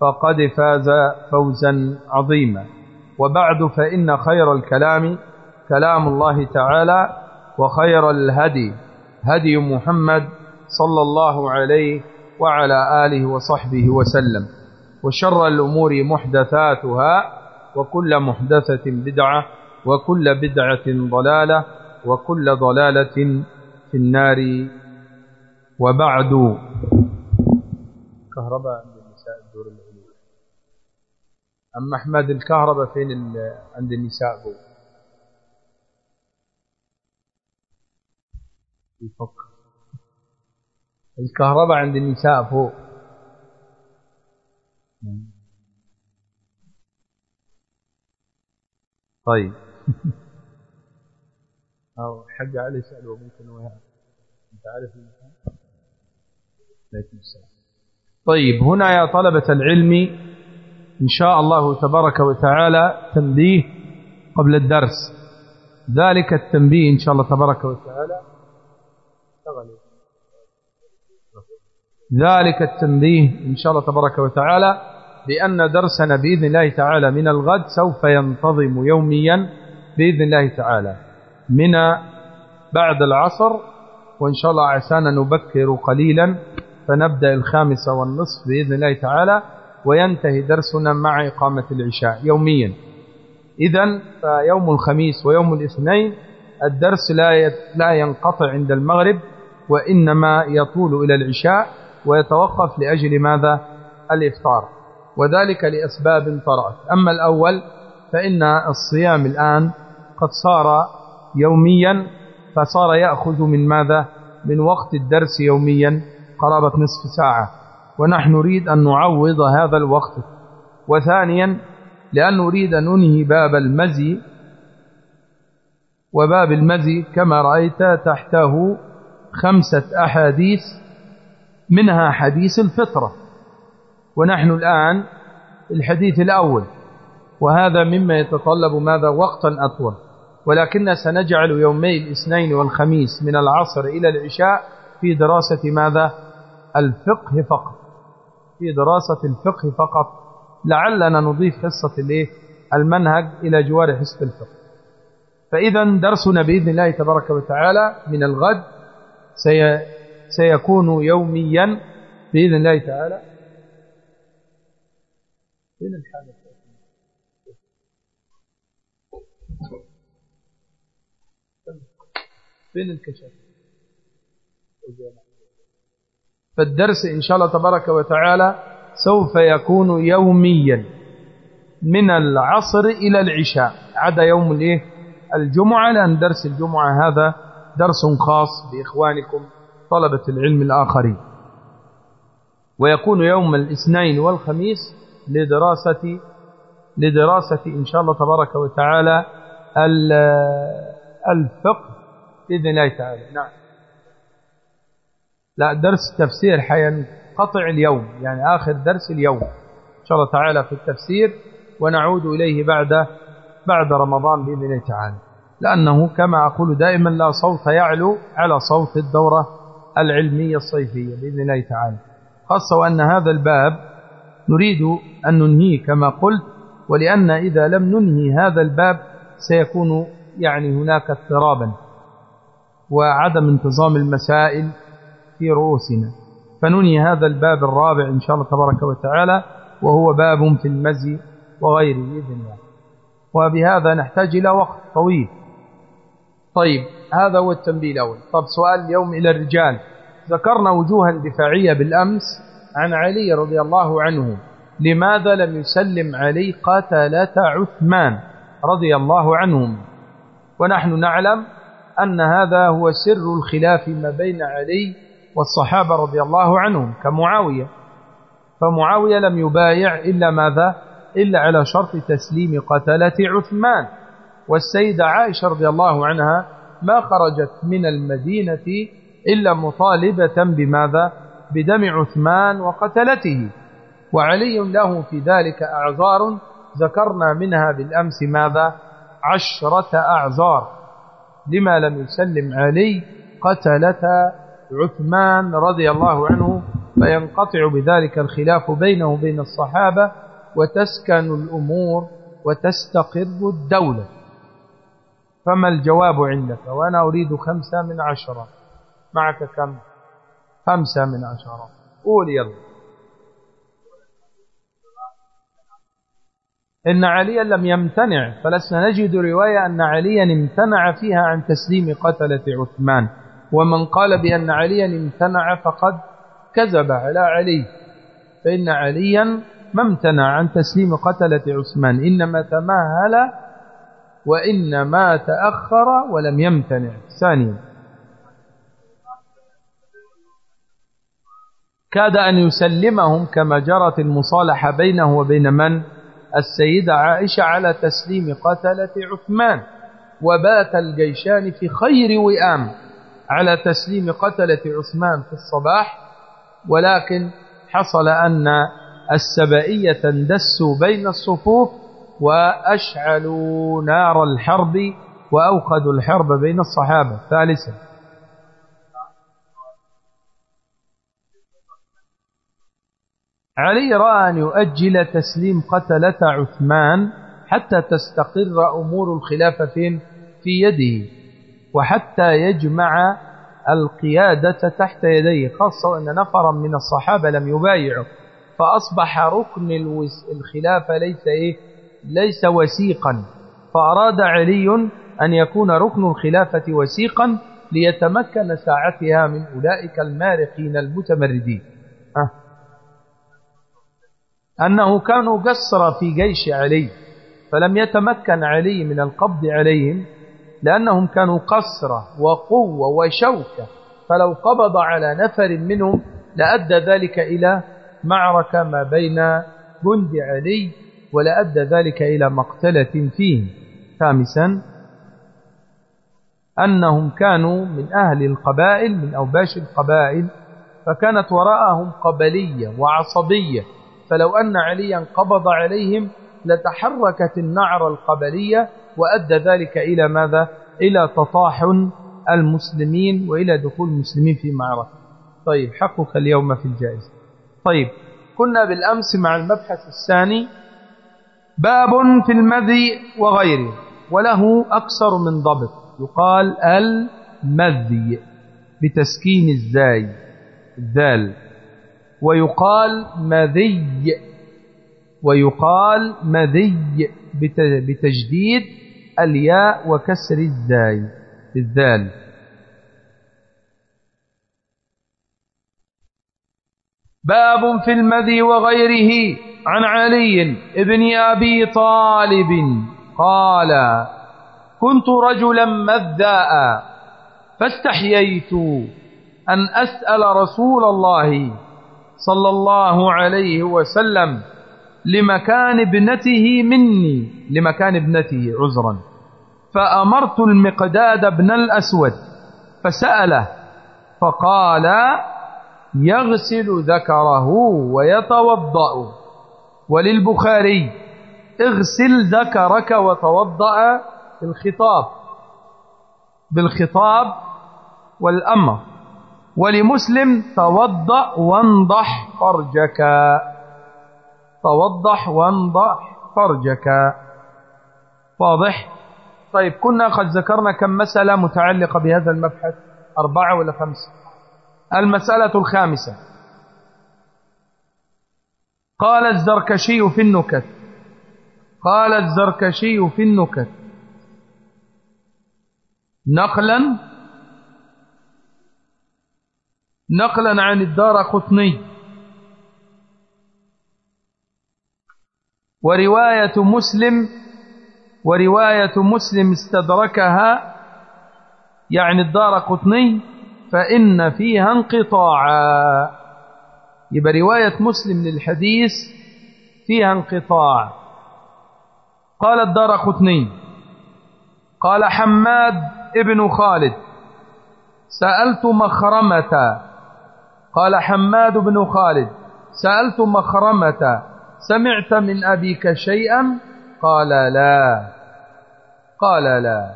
فقد فاز فوزا عظيما. وبعد فإن خير الكلام كلام الله تعالى وخير الهدي هدي محمد صلى الله عليه وعلى آله وصحبه وسلم. وشر الأمور محدثاتها وكل محدثة بدعة وكل بدعة ضلالة وكل ضلالة في النار. وبعد. كهرباء عند النساء الدور أما أحمد الكهرباء فين عند النساء بو؟ يفكر الكهرباء عند النساء فوق طيب. أو حق علي سأله ممكن وياه أنت عارف المكان السلام طيب هنا يا طلبة العلم إن شاء الله تبارك وتعالى تنبيه قبل الدرس. ذلك التنبيه إن شاء الله تبارك وتعالى. ذلك التنبيه إن شاء الله تبارك وتعالى بأن درسنا بإذن الله تعالى من الغد سوف ينتظم يوميا بإذن الله تعالى. من بعد العصر وإن شاء الله عسانا نبكر قليلا فنبدأ الخامسة والنصف بإذن الله تعالى. وينتهي درسنا مع إقامة العشاء يوميا. إذا فيوم الخميس ويوم الاثنين الدرس لا لا ينقطع عند المغرب وإنما يطول إلى العشاء ويتوقف لأجل ماذا؟ الإفطار. وذلك لأسباب طرأت. أما الأول فإن الصيام الآن قد صار يوميا فصار يأخذ من ماذا؟ من وقت الدرس يوميا قرابة نصف ساعة. ونحن نريد أن نعوض هذا الوقت. وثانيا لأن نريد أن ننهي باب المزي. وباب المزي كما رأيت تحته خمسة أحاديث منها حديث الفطرة. ونحن الآن الحديث الأول وهذا مما يتطلب ماذا وقتا أطول. ولكن سنجعل يومي الاثنين والخميس من العصر إلى العشاء في دراسة ماذا؟ الفقه فقط. في دراسة الفقه فقط. لعلنا نضيف حصة المنهج إلى جوار حصة الفقه. فإذا درسنا بإذن الله تبارك وتعالى من الغد. سي سيكون يوميا بإذن الله تعالى. فين الحالة فين الكشف فالدرس إن شاء الله تبارك وتعالى سوف يكون يوميا من العصر إلى العشاء. عدا يوم الإيه؟ الجمعة لأن درس الجمعة هذا درس خاص بإخوانكم طلبة العلم الآخرين. ويكون يوم الاثنين والخميس لدراسة لدراسة إن شاء الله تبارك وتعالى الفقه بإذن الله تعالى. نعم. لا درس التفسير حينقطع اليوم يعني آخر درس اليوم. إن شاء الله تعالى في التفسير ونعود إليه بعد بعد رمضان بإذن الله تعالى. لأنه كما أقول دائما لا صوت يعلو على صوت الدورة العلمية الصيفية بإذن الله تعالى. خاصة وأن هذا الباب نريد أن ننهيه كما قلت ولأن إذا لم ننهي هذا الباب سيكون يعني هناك اضطرابا وعدم انتظام المسائل في رؤوسنا. فننهي هذا الباب الرابع إن شاء الله تبارك وتعالى وهو باب في المزي وغيره بإذن الله. وبهذا نحتاج إلى وقت طويل. طيب هذا هو التنبيه الأول. طب سؤال اليوم إلى الرجال. ذكرنا وجوها دفاعية بالأمس عن علي رضي الله عنه. لماذا لم يسلم علي قتلة عثمان رضي الله عنهم؟ ونحن نعلم أن هذا هو سر الخلاف ما بين علي والصحابة رضي الله عنهم كمعاوية. فمعاوية لم يبايع إلا ماذا؟ إلا على شرط تسليم قتلة عثمان. والسيدة عائشة رضي الله عنها ما خرجت من المدينة إلا مطالبة بماذا؟ بدم عثمان وقتلته. وعلي له في ذلك أعذار. ذكرنا منها بالأمس ماذا؟ عشرة أعذار. لما لم يسلم علي قتلة عثمان رضي الله عنه فينقطع بذلك الخلاف بينه وبين الصحابة وتسكن الأمور وتستقر الدولة. فما الجواب عندك؟ وأنا أريد خمسة من عشرة. معك كم؟ خمسة من عشرة. قول يلا. إن عليا لم يمتنع فلسنا نجد رواية أن عليا امتنع فيها عن تسليم قتلة عثمان. ومن قال بأن عليا امتنع فقد كذب على علي. فإن عليا ما امتنع عن تسليم قتلة عثمان. إنما تماهل وإنما تأخر ولم يمتنع. ثانيا. كاد أن يسلمهم كما جرت المصالحة بينه وبين من؟ السيدة عائشة على تسليم قتلة عثمان. وبات الجيشان في خير وئام. على تسليم قتلة عثمان في الصباح ولكن حصل أن السبائية اندسوا بين الصفوف وأشعلوا نار الحرب وأوقدوا الحرب بين الصحابة. ثالثا. علي رأى أن يؤجل تسليم قتلة عثمان حتى تستقر أمور الخلافة في يده. وحتى يجمع القيادة تحت يديه خاصة أن نفرا من الصحابة لم يبايعوا. فأصبح ركن الخلافة ليس, إيه؟ ليس وسيقا فأراد علي أن يكون ركن الخلافة وسيقا ليتمكن ساعتها من أولئك المارقين المتمردين. أه. أنه كانوا قصر في جيش علي فلم يتمكن علي من القبض عليهم. لأنهم كانوا قصرة وقوة وشوكة. فلو قبض على نفر منهم لأدى ذلك إلى معركة ما بين جند علي ولأدى ذلك إلى مقتلة فيه. خامسا أنهم كانوا من أهل القبائل من أوباش القبائل فكانت وراءهم قبلية وعصبية. فلو أن عليا قبض عليهم لتحركت النعر القبلية وأدى ذلك إلى ماذا؟ إلى تطاحن المسلمين وإلى دخول المسلمين في معركة. طيب حقك اليوم في الجائزة. طيب كنا بالأمس مع المبحث الثاني باب في المذي وغيره وله أكثر من ضبط. يقال المذي بتسكين الزاي الذال. ويقال مذي ويقال مذي بتجديد الياء وكسر الزاي الذال باب في المذي وغيره عن علي ابن أبي طالب قال كنت رجلا مذاء فاستحييت أن أسأل رسول الله صلى الله عليه وسلم لمكان ابنته مني لمكان ابنته عذرا. فأمرت المقداد بن الأسود فسأله فقال يغسل ذكره ويتوضأ. وللبخاري اغسل ذكرك وتوضأ بالخطاب بالخطاب والأمر. ولمسلم توضأ وانضح فرجك. توضح وانضح فرجك. واضح؟ طيب كنا قد ذكرنا كم مسألة متعلقة بهذا المبحث؟ أربعة ولا خمسة؟ المسألة الخامسة. قال الزركشي في النكت. قال الزركشي في النكت. نقلا؟ نقلا عن الدار قطني. ورواية مسلم ورواية مسلم استدركها يعني الدار قطني فإن فيها انقطاعا. يبقى رواية مسلم للحديث فيها انقطاع. قال الدار قطني قال حماد ابن خالد سألت مخرمة قال حماد بن خالد سألت مخرمة سمعت من أبيك شيئا؟ قال لا. قال لا.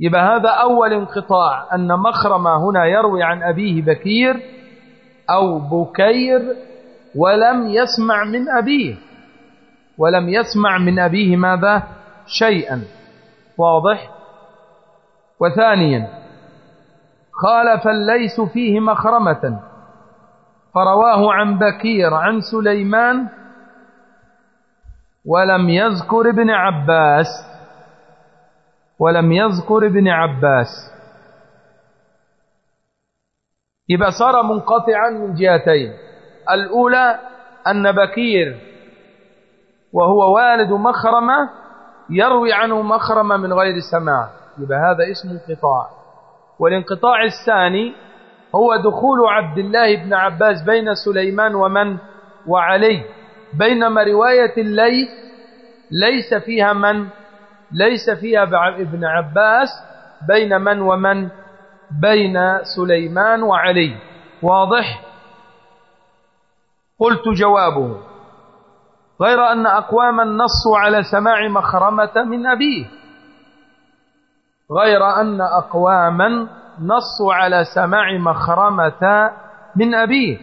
يبقى هذا أول انقطاع أن مخرمة هنا يروي عن أبيه بكير أو بكير ولم يسمع من أبيه. ولم يسمع من أبيه ماذا؟ شيئا. واضح؟ وثانيا خالف الليث فيه مخرمة. فرواه عن بكير عن سليمان ولم يذكر ابن عباس ولم يذكر ابن عباس. يبقى صار منقطعا من جهتين. الأولى أن بكير وهو والد مخرمة يروي عنه مخرمة من غير سماع. يبقى هذا اسم انقطاع. والانقطاع الثاني هو دخول عبد الله بن عباس بين سليمان ومن؟ وعلي. بينما رواية الليث ليس فيها من؟ ليس فيها ابن عباس بين من ومن؟ بين سليمان وعلي. واضح؟ قلت جوابه. غير أن أقواما نصوا على سماع مخرمة من أبيه. غير أن أقواما نصوا على سماع مخرمة من أبيه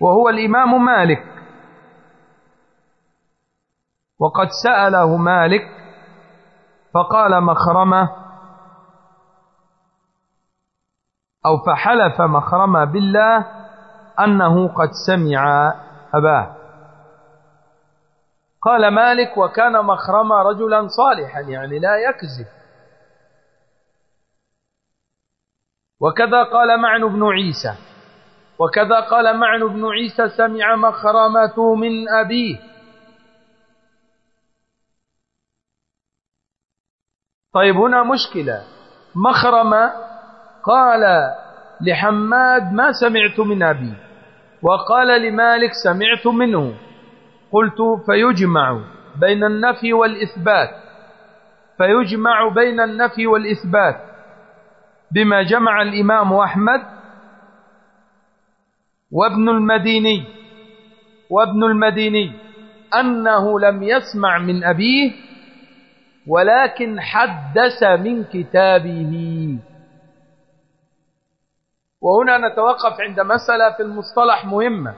وهو الإمام مالك. وقد سأله مالك فقال مخرمة أو فحلف مخرمة بالله أنه قد سمع أباه. قال مالك وكان مخرمة رجلا صالحا يعني لا يكذب. وكذا قال معن بن عيسى. وكذا قال معن بن عيسى سمع مخرمة من أبيه. طيب هنا مشكلة. مخرمة قال لحماد ما سمعت من أبي وقال لمالك سمعت منه. قلت فيجمع بين النفي والإثبات. فيجمع بين النفي والإثبات. بما جمع الإمام أحمد وابن المديني وابن المديني أنه لم يسمع من أبيه ولكن حدث من كتابه. وهنا نتوقف عند مسألة في المصطلح مهمة.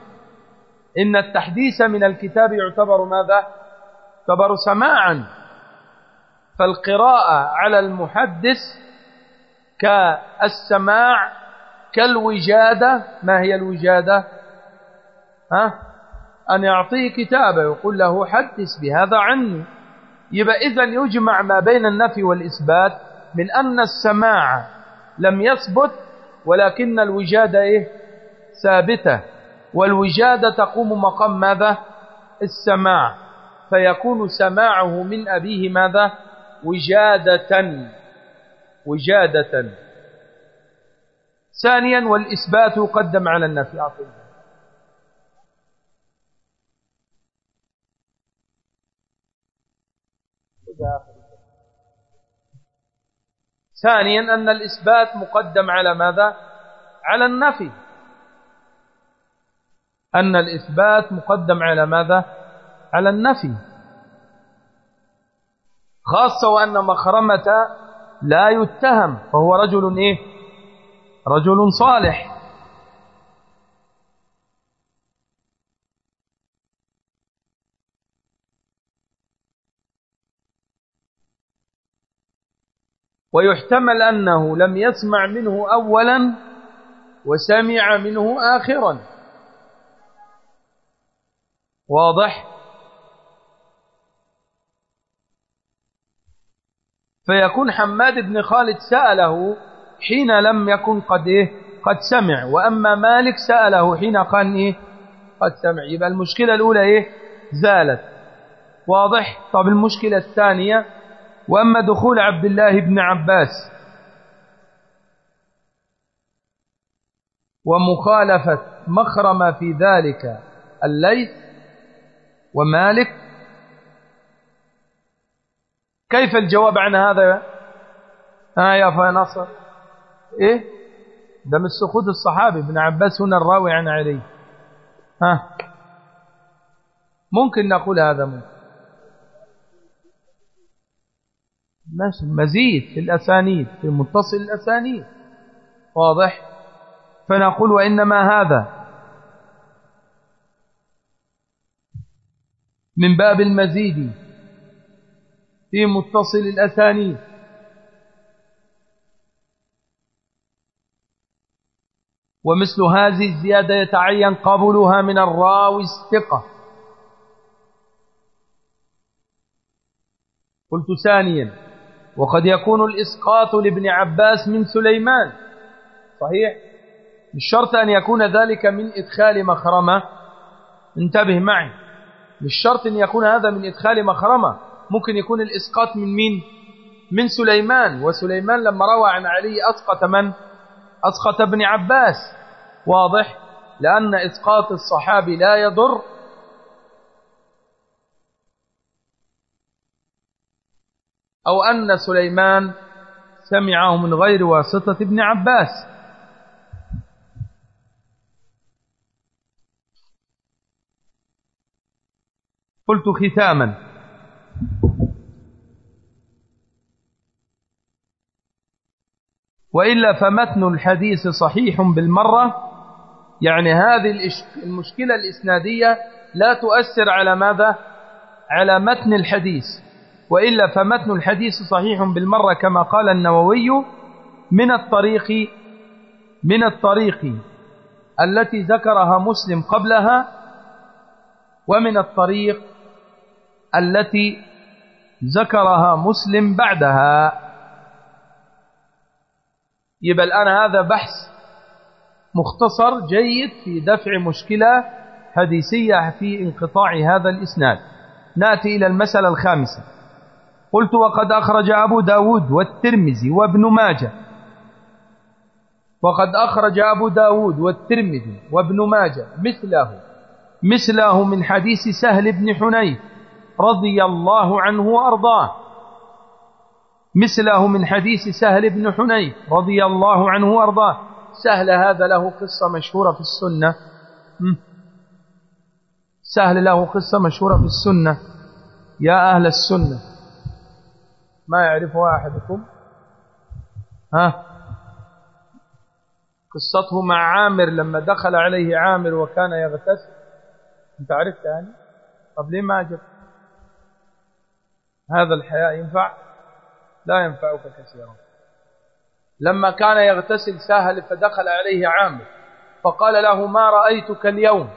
إن التحديث من الكتاب يعتبر ماذا؟ يعتبر سماعا. فالقراءة على المحدث كالسماع كالوجادة. ما هي الوجادة؟ ها؟ أن يعطيه كتابه يقول له حدث بهذا عني. يبقى إذا يجمع ما بين النفي والإثبات من أن السماع لم يثبت ولكن الوجادة إيه؟ ثابتة. والوجادة تقوم مقام ماذا؟ السماع. فيكون سماعه من أبيه ماذا؟ وجادة. وجادة. ثانيا والإثبات يقدم على النفي. عطيه ثانيا أن الإثبات مقدم على ماذا؟ على النفي. أن الإثبات مقدم على ماذا؟ على النفي. خاصة وأن مخرمة لا يتهم فهو رجل إيه؟ رجل صالح. ويحتمل أنه لم يسمع منه أولا وسمع منه آخرا. واضح؟ فيكون حماد بن خالد سأله حين لم يكن قد إيه؟ قد سمع. وأما مالك سأله حين قال إيه؟ قد سمع. يبقى المشكلة الأولى إيه؟ زالت. واضح؟ طب المشكلة الثانية وأما دخول عبد الله بن عباس ومخالفة مخرم في ذلك الليث ومالك كيف الجواب عن هذا؟ ها يا نصر إيه؟ ده من سقوط الصحابي ابن عباس هنا الراوي عن علي. ها؟ ممكن نقول هذا ممكن. ماشي. مزيد في الأسانيد في متصل الأسانيد. واضح؟ فنقول وإنما هذا. من باب المزيد. في متصل الأسانيد. ومثل هذه الزيادة يتعين قبولها من الراوي الثقة. قلت ثانيا وقد يكون الإسقاط لابن عباس من سليمان. صحيح؟ مش شرط أن يكون ذلك من إدخال مخرمة. انتبه معي مش شرط أن يكون هذا من إدخال مخرمة. ممكن يكون الإسقاط من مين؟ من سليمان. وسليمان لما روى عن علي أسقط من؟ أسقط ابن عباس. واضح؟ لأن إسقاط الصحابي لا يضر. أو أن سليمان سمعه من غير واسطة ابن عباس. قلت ختاما. وإلا فمتن الحديث صحيح بالمرة يعني هذه المشكلة الإسنادية لا تؤثر على ماذا؟ على متن الحديث. وإلا فمتن الحديث صحيح بالمرة كما قال النووي من الطريق من الطريق التي ذكرها مسلم قبلها ومن الطريق التي ذكرها مسلم بعدها. يبقى الآن هذا بحث مختصر جيد في دفع مشكلة حديثية في انقطاع هذا الإسناد. نأتي إلى المسألة الخامسة. قلت وقد أخرج أبو داود والترمذي وابن ماجه. وقد أخرج أبو داود والترمذي وابن ماجه مثله. مثله من حديث سهل بن حنيف. رضي الله عنه وأرضاه. مثله من حديث سهل بن حنيف رضي الله عنه وأرضاه. سهل هذا له قصة مشهورة في السنة. سهل له قصة مشهورة في السنة. يا أهل السنة. ما يعرفها أحدكم ها؟ قصته مع عامر لما دخل عليه عامر وكان يغتسل. أنت عرفت يعني؟ طب ليه ما جبت؟ هذا الحياء ينفع؟ لا ينفعك كثيرا. لما كان يغتسل سهل فدخل عليه عامر فقال له ما رأيتك اليوم؟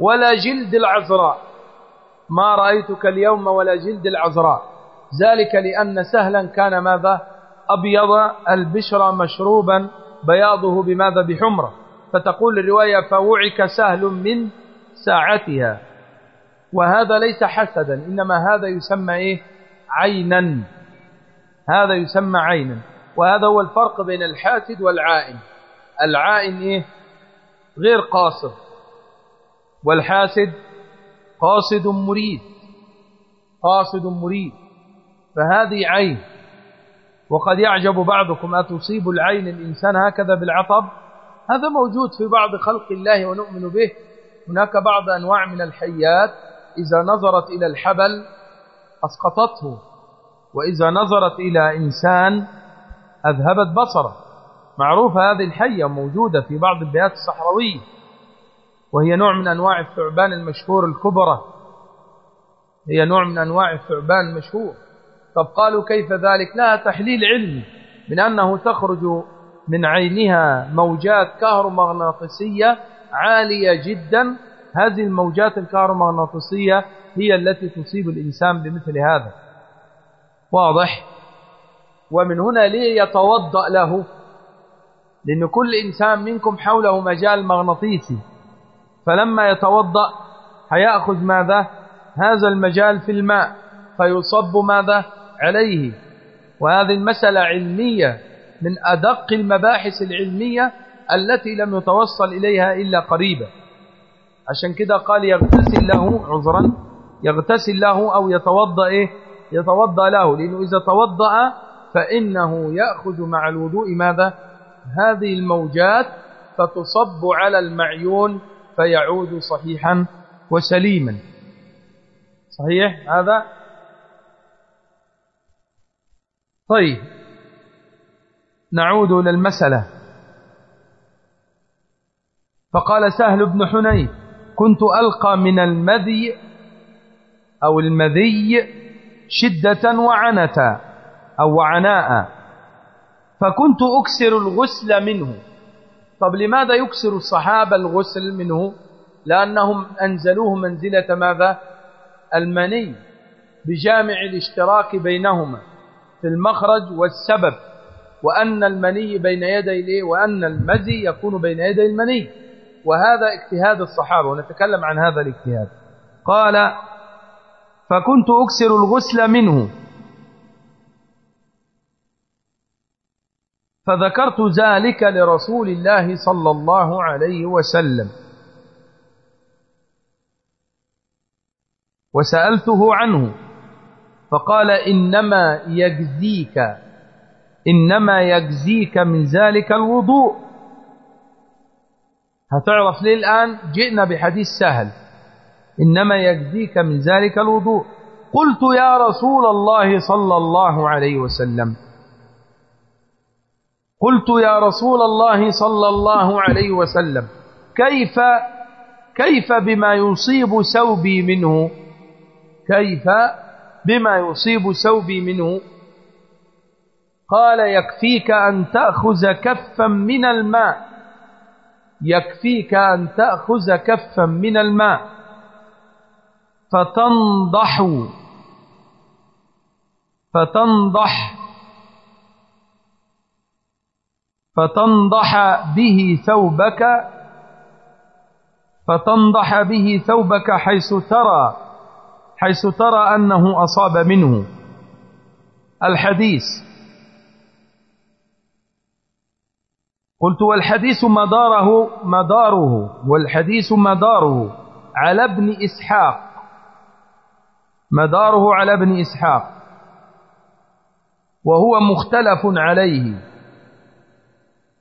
ولا جلد العذراء. ما رأيتك اليوم ولا جلد العذراء. ذلك لأن سهلا كان ماذا؟ أبيض البشرى مشروبا بياضه بماذا؟ بحمرة. فتقول الرواية فوعك سهل من ساعتها. وهذا ليس حسدا إنما هذا يسمى إيه؟ عينا. هذا يسمى عينا. وهذا هو الفرق بين الحاسد والعائن. العائن إيه؟ غير قاصد. والحاسد قاصد مريد. قاصد مريد. فهذه عين. وقد يعجب بعضكم أتصيب العين الإنسان هكذا بالعطب؟ هذا موجود في بعض خلق الله ونؤمن به. هناك بعض أنواع من الحيات إذا نظرت إلى الحبل أسقطته وإذا نظرت إلى إنسان أذهبت بصره. معروفة هذه الحية موجودة في بعض البيئات الصحراوية وهي نوع من أنواع الثعبان المشهور الكبرى. هي نوع من أنواع الثعبان المشهور. طب قالوا كيف ذلك؟ لها تحليل علمي من أنه تخرج من عينها موجات كهرومغناطيسية عالية جدا. هذه الموجات الكهرومغناطيسية هي التي تصيب الإنسان بمثل هذا. واضح؟ ومن هنا ليه يتوضأ له. لأن كل إنسان منكم حوله مجال مغناطيسي. فلما يتوضأ هيأخذ ماذا؟ هذا المجال في الماء فيصب ماذا؟ عليه. وهذه المسألة علمية من أدق المباحث العلمية التي لم يتوصل إليها إلا قريبا. عشان كده قال يغتسل له عذرا يغتسل له أو يتوضأ إيه؟ يتوضأ له. لأنه إذا توضأ فإنه يأخذ مع الوضوء ماذا؟ هذه الموجات فتصب على المعيون فيعود صحيحا وسليما. صحيح هذا؟ طيب. نعود إلى المسألة. فقال سهل بن حنيف كنت ألقى من المذي أو المذي شدة وعنة أو وعناء فكنت أكسر الغسل منه. طب لماذا يكسر الصحابة الغسل منه؟ لأنهم أنزلوه منزلة ماذا؟ المني بجامع الاشتراك بينهما في المخرج والسبب وأن المني بين يدي الإيه؟ وأن المزي يكون بين يدي المني. وهذا اجتهاد الصحابة ونتكلم عن هذا الاجتهاد. قال فكنت أكسر الغسل منه. فذكرت ذلك لرسول الله صلى الله عليه وسلم. وسألته عنه فقال إنما يجزيك إنما يجزيك من ذلك الوضوء. هتعرف ليه الآن؟ جئنا بحديث سهل. إنما يجزيك من ذلك الوضوء. قلت يا رسول الله صلى الله عليه وسلم. قلت يا رسول الله صلى الله عليه وسلم. كيف كيف بما يصيب ثوبي منه؟ كيف بما يصيب ثوبي منه؟ قال يكفيك أن تأخذ كفا من الماء. يكفيك أن تأخذ كفا من الماء. فتنضح. فتنضح. فتنضح به ثوبك. فتنضح به ثوبك حيث ترى حيث ترى أنه أصاب منه. الحديث. قلت والحديث مداره مداره والحديث مداره على ابن إسحاق. مداره على ابن إسحاق وهو مختلف عليه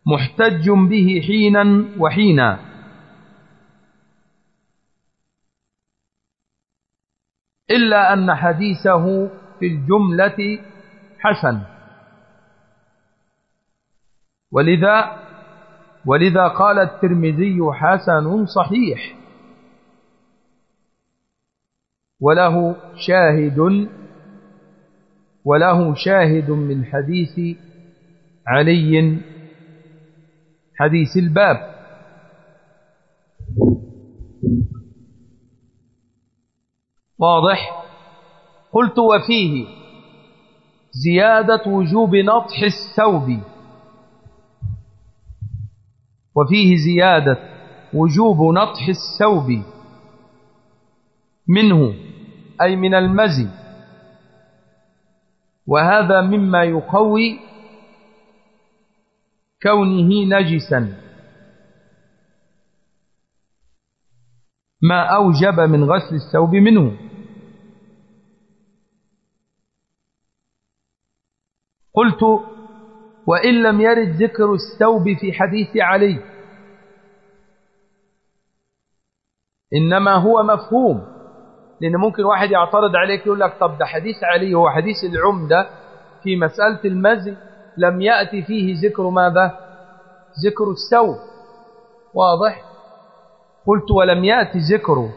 محتج به حينا وحينا. إلا أن حديثه في الجملة حسن. ولذا ولذا قال الترمذي حسن صحيح. وله شاهد وله شاهد من حديث علي حديث الباب. واضح؟ قلت وفيه زيادة وجوب نطح الثوب. وفيه زيادة وجوب نطح الثوب. منه أي من المزي. وهذا مما يقوي كونه نجسا. ما أوجب من غسل الثوب منه. قلت وإن لم يرد ذكر الثوب في حديث علي إنما هو مفهوم. لأن ممكن واحد يعترض عليك يقول لك طب ده حديث علي هو حديث العمدة في مسألة المزي لم يأتي فيه ذكر ماذا؟ ذكر السوء. واضح؟ قلت ولم يأتي ذكر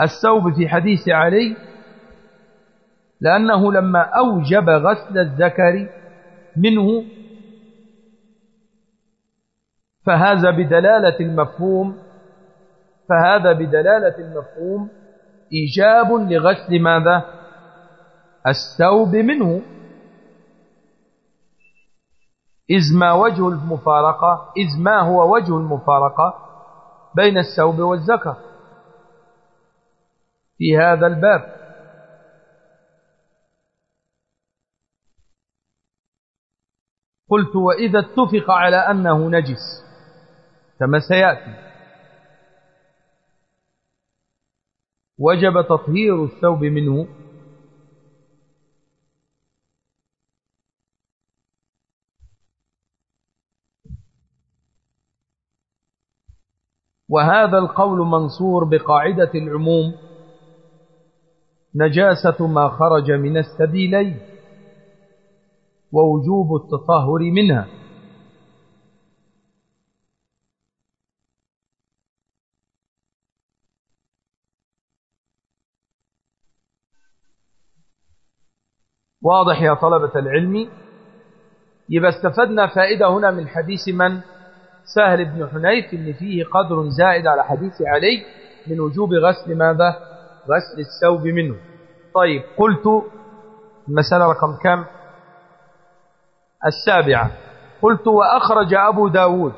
الثوب في حديث علي لأنه لما أوجب غسل الذكر منه فهذا بدلالة المفهوم فهذا بدلالة المفهوم إيجاب لغسل ماذا؟ الثوب منه. إذ ما وجه المفارقة؟ إذ ما هو وجه المفارقة بين الثوب والذكر؟ في هذا الباب. قلت وإذا اتفق على أنه نجس كما سيأتي. وجب تطهير الثوب منه. وهذا القول منصور بقاعدة العموم نجاسة ما خرج من السبيلين ووجوب التطهر منها. واضح يا طلبة العلم. يبقى استفدنا فائدة هنا من حديث من؟ سهل بن حنيف إن فيه قدر زائد على حديث علي من وجوب غسل ماذا؟ غسل الثوب منه. طيب قلت المسألة رقم كم؟ السابعة. قلت وأخرج أبو داود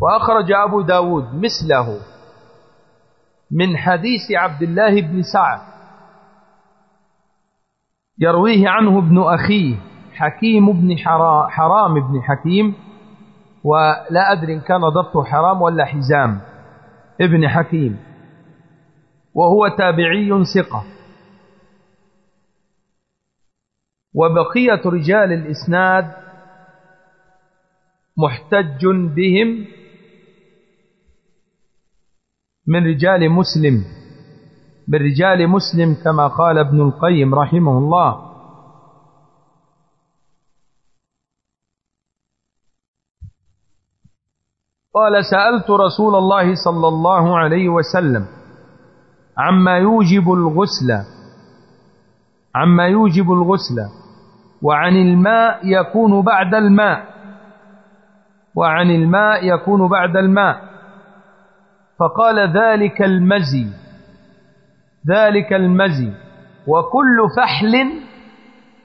وأخرج أبو داود مثله من حديث عبد الله بن سعد. يرويه عنه ابن أخيه حكيم بن حرام بن حكيم ولا أدري إن كان ضبطه حرام ولا حزام ابن حكيم وهو تابعي ثقة. وبقية رجال الإسناد محتج بهم من رجال مسلم. من رجال مسلم كما قال ابن القيم رحمه الله. قال سألت رسول الله صلى الله عليه وسلم عما يوجب الغسل عما يوجب الغسل وعن الماء يكون بعد الماء وعن الماء يكون بعد الماء فقال ذلك المزي. ذلك المزي. وكل فحل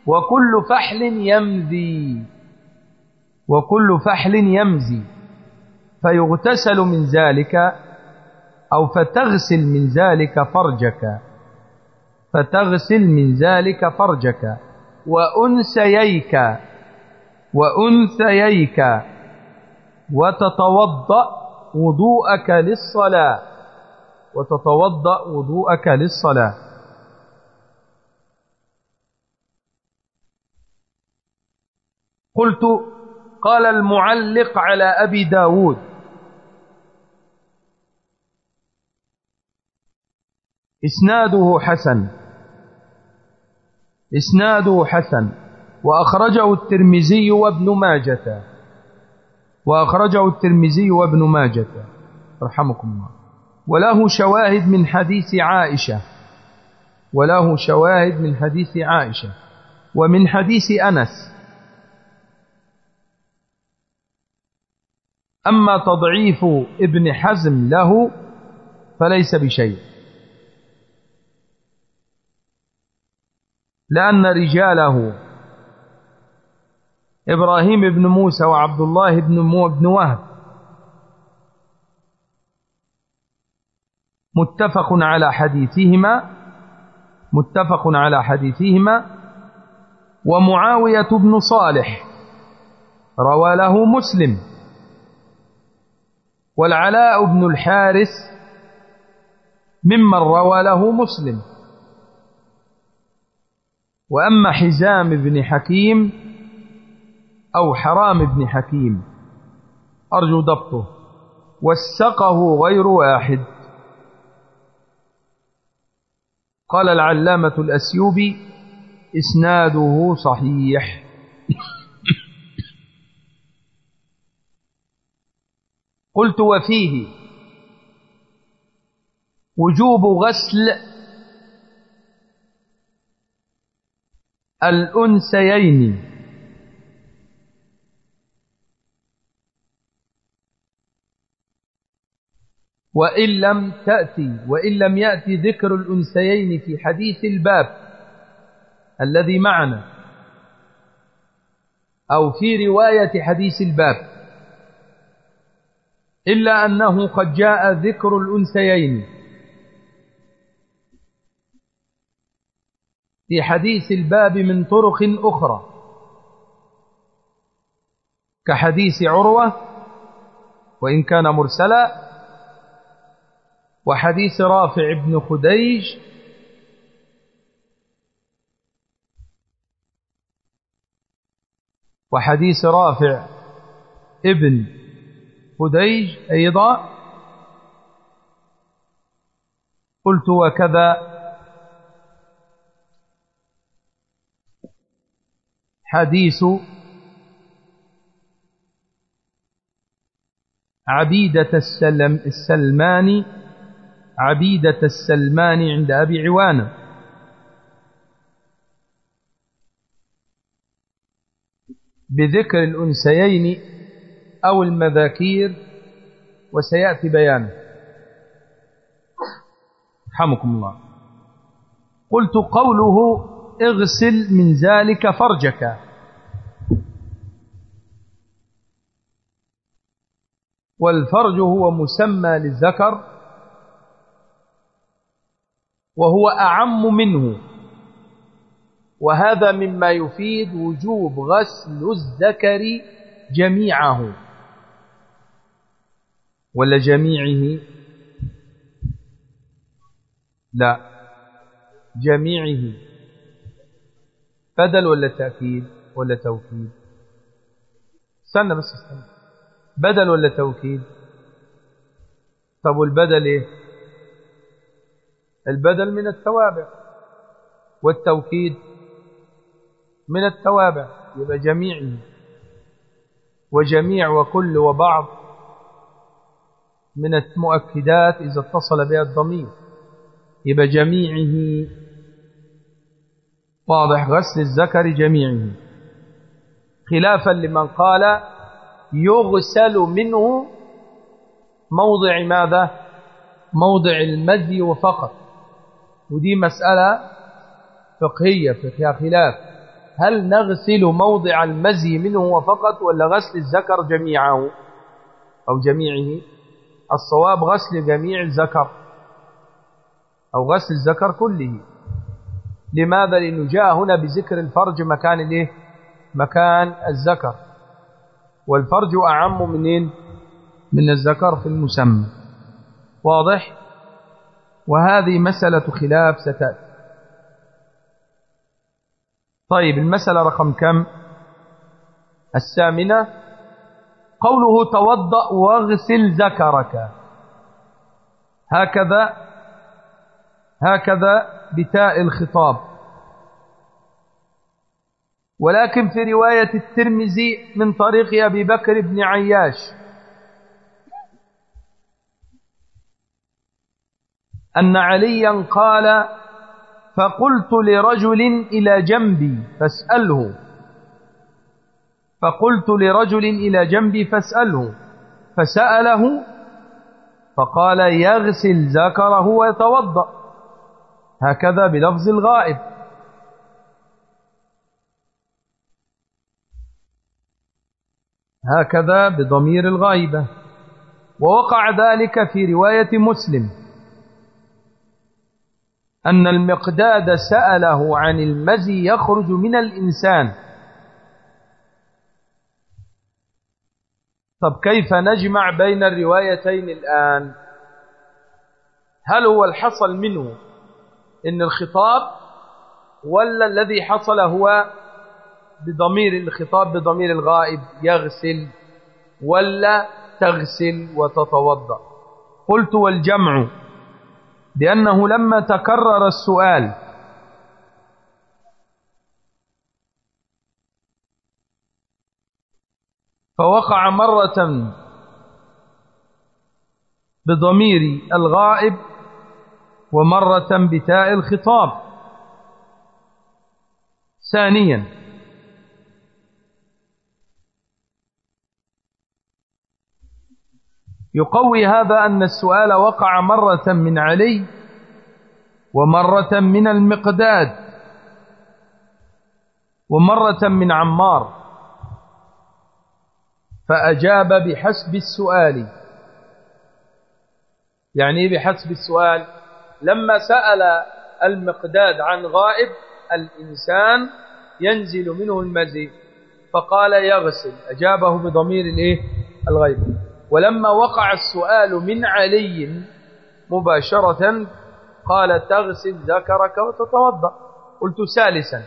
وكل فحل يمزي. وكل فحل يمزي. فيغتسل من ذلك أو فتغسل من ذلك فرجك. فتغسل من ذلك فرجك. وأنسييك وأنثييك. وتتوضأ وضوءك للصلاة. وتتوضأ وضوءك للصلاة. قلت قال المعلق على أبي داود. إسناده حسن. إسناده حسن. وأخرجه الترمذي وابن ماجة. وأخرجه الترمذي وابن ماجة. رحمكم الله. وله شواهد من حديث عائشة. وله شواهد من حديث عائشة. ومن حديث أنس. أما تضعيف ابن حزم له فليس بشيء. لأن رجاله إبراهيم بن موسى وعبد الله بن, بن وهب متفق على حديثهما متفق على حديثهما. ومعاوية بن صالح روى له مسلم. والعلاء بن الحارث ممن روى له مسلم. وأما حزام بن حكيم أو حرام بن حكيم أرجو ضبطه. وثقه غير واحد. قال العلامة الأسيوبي إسناده صحيح. قلت وفيه وجوب غسل الأنسيين وإن لم تأتي وإن لم يأتي ذكر الأنسيين في حديث الباب الذي معنا أو في رواية حديث الباب إلا أنه قد جاء ذكر الأنسيين في حديث الباب من طرق أخرى كحديث عروة وإن كان مرسلا وحديث رافع بن خديج وحديث رافع ابن خديج أيضا قلت وكذا. حديث عبيدة السلم السلماني عبيدة السلمان عند أبي عوانة. بذكر الأنسيين أو المذاكير وسيأتي بيانه رحمكم الله. قلت قوله اغسل من ذلك فرجك. والفرج هو مسمى للذكر وهو أعم منه. وهذا مما يفيد وجوب غسل الذكر جميعه. ولا جميعه؟ لا. جميعه. بدل ولا تأكيد ولا توكيد. استنى بس استنى. بدل ولا توكيد؟ طب والبدل إيه؟ البدل من التوابع والتوكيد من التوابع. يبقى جميعه وجميع وكل وبعض من المؤكدات إذا اتصل بها الضمير. يبقى جميعه واضح. غسل الذكر جميعه. خلافا لمن قال يغسل منه موضع ماذا؟ موضع المزي وفقط ودي مسألة فقهية فيها خلاف. هل نغسل موضع المزي منه وفقط ولا غسل الذكر جميعه أو جميعه؟ الصواب غسل جميع الذكر أو غسل الذكر كله. لماذا؟ لأنه جاء هنا بذكر الفرج مكان الايه مكان الذكر. والفرج أعم منين من الذكر في المسمى. واضح؟ وهذه مسألة خلاف ستأتي. طيب المسألة رقم كم؟ الثامنة قوله توضأ واغسل ذكرك. هكذا هكذا بتاء الخطاب. ولكن في رواية الترمذي من طريق أبي بكر بن عياش أن عليا قال فقلت لرجل إلى جنبي فاسأله. فقلت لرجل إلى جنبي فاسأله. فسأله فقال يغسل ذكره ويتوضأ. هكذا بلفظ الغائب. هكذا بضمير الغائبة. ووقع ذلك في رواية مسلم. أن المقداد سأله عن المزي يخرج من الإنسان. طب كيف نجمع بين الروايتين الآن؟ هل هو الحصل منه إن الخطاب ولا الذي حصل هو بضمير الخطاب بضمير الغائب يغسل ولا تغسل وتتوضأ؟ قلت والجمع. لأنه لما تكرر السؤال فوقع مرة بضمير الغائب ومرة بتاء الخطاب. ثانيا يقوي هذا أن السؤال وقع مرة من علي ومرة من المقداد ومرة من عمار. فأجاب بحسب السؤال. يعني بحسب السؤال؟ لما سأل المقداد عن غائب الإنسان ينزل منه المزي فقال يغسل. أجابه بضمير الإيه؟ الغيب. ولما وقع السؤال من علي مباشرة قال تغسل ذكرك وتتوضأ. قلت ثالثا.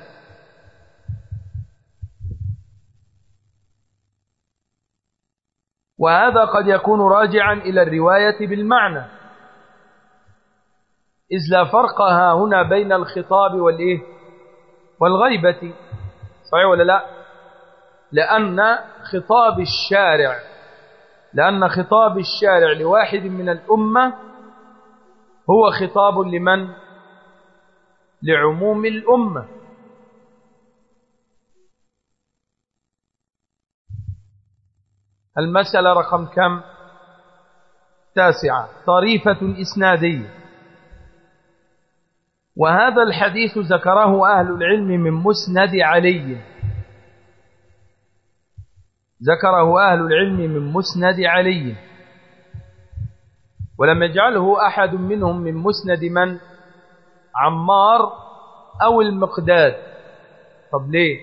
وهذا قد يكون راجعا إلى الرواية بالمعنى. إذ لا فرق ها هنا بين الخطاب والإيه؟ والغيبة. صحيح ولا لا؟ لأن خطاب الشارع لأن خطاب الشارع لواحد من الأمة هو خطاب لمن؟ لعموم الأمة. المسألة رقم كم؟ تاسعة. طريفة إسنادية. وهذا الحديث ذكره أهل العلم من مسند علي. ذكره أهل العلم من مسند علي. ولم يجعله أحد منهم من مسند من؟ عمار أو المقداد. طب ليه؟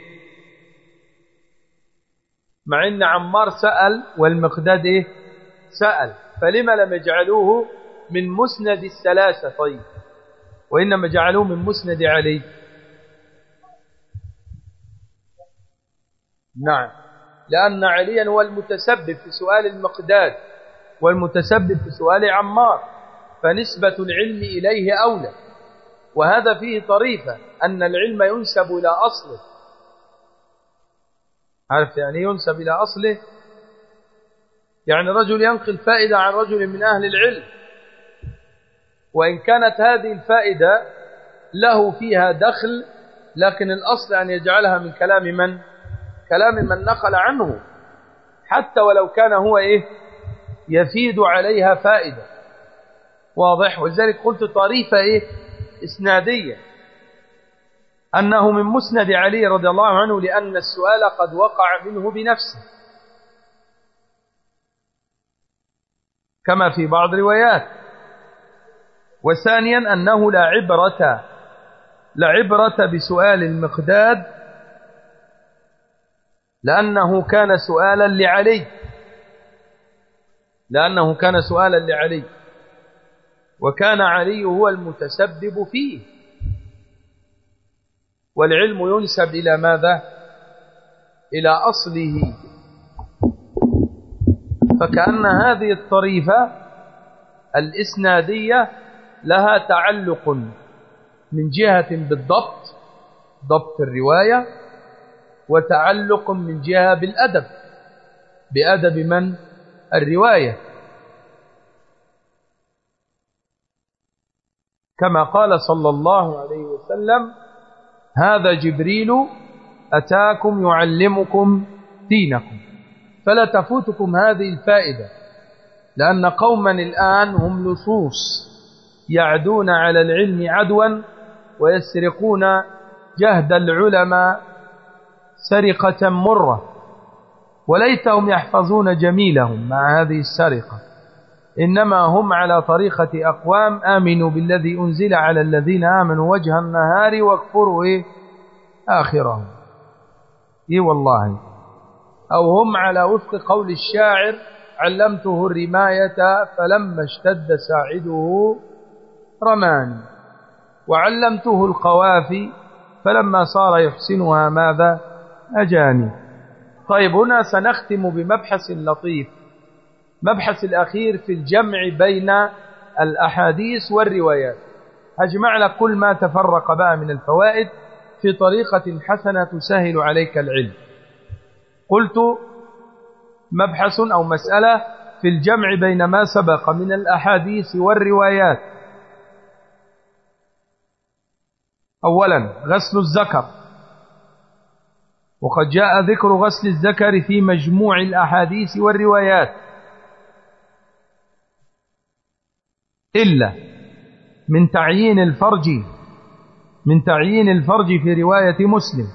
مع إن عمار سأل والمقداد إيه؟ سأل. فلما لم يجعلوه من مسند الثلاثة؟ طيب. وإنما جعلوه من مسند علي. نعم. لأن عليا هو المتسبب في سؤال المقداد والمتسبب في سؤال عمار فنسبة العلم إليه أولى. وهذا فيه طريفة أن العلم ينسب إلى أصله. عارف يعني ينسب إلى أصله؟ يعني رجل ينقل فائدة عن رجل من أهل العلم. وإن كانت هذه الفائدة له فيها دخل لكن الأصل أن يجعلها من كلام من؟ كلام من نقل عنه حتى ولو كان هو إيه؟ يفيد عليها فائدة. واضح؟ ولذلك قلت طريفة إيه؟ إسنادية. أنه من مسند علي رضي الله عنه لأن السؤال قد وقع منه بنفسه. كما في بعض الروايات وثانيا أنه لا عبرة لا عبرة بسؤال المقداد لأنه كان سؤالا لعلي. لأنه كان سؤالا لعلي. وكان علي هو المتسبب فيه. والعلم ينسب إلى ماذا؟ إلى أصله. فكأن هذه الطريفة الإسنادية لها تعلق من جهة بالضبط ضبط الرواية وتعلق من جهة بالأدب. بأدب من؟ الرواية. كما قال صلى الله عليه وسلم هذا جبريل أتاكم يعلمكم دينكم فلا تفوتكم هذه الفائدة لأن قوما الآن هم لصوص يعدون على العلم عدوا ويسرقون جهد العلماء سرقة مرة وليتهم يحفظون جميلهم مع هذه السرقة. إنما هم على طريقة أقوام آمنوا بالذي أنزل على الذين آمنوا وجه النهار واكفروا إيه؟ آخره إيه والله. أو هم على وفق قول الشاعر علمته الرماية فلما اشتد ساعده رماني. وعلمته القوافي فلما صار يحسنها ماذا؟ أجاني. طيب هنا سنختم بمبحث لطيف. مبحث الأخير في الجمع بين الأحاديث والروايات. أجمع لك كل ما تفرق بقى من الفوائد في طريقة حسنة تسهل عليك العلم. قلت مبحث أو مسألة في الجمع بين ما سبق من الأحاديث والروايات. أولا غسل الذكر. وقد جاء ذكر غسل الذكر في مجموع الأحاديث والروايات. إلا من تعيين الفرج من تعيين الفرج في رواية مسلم.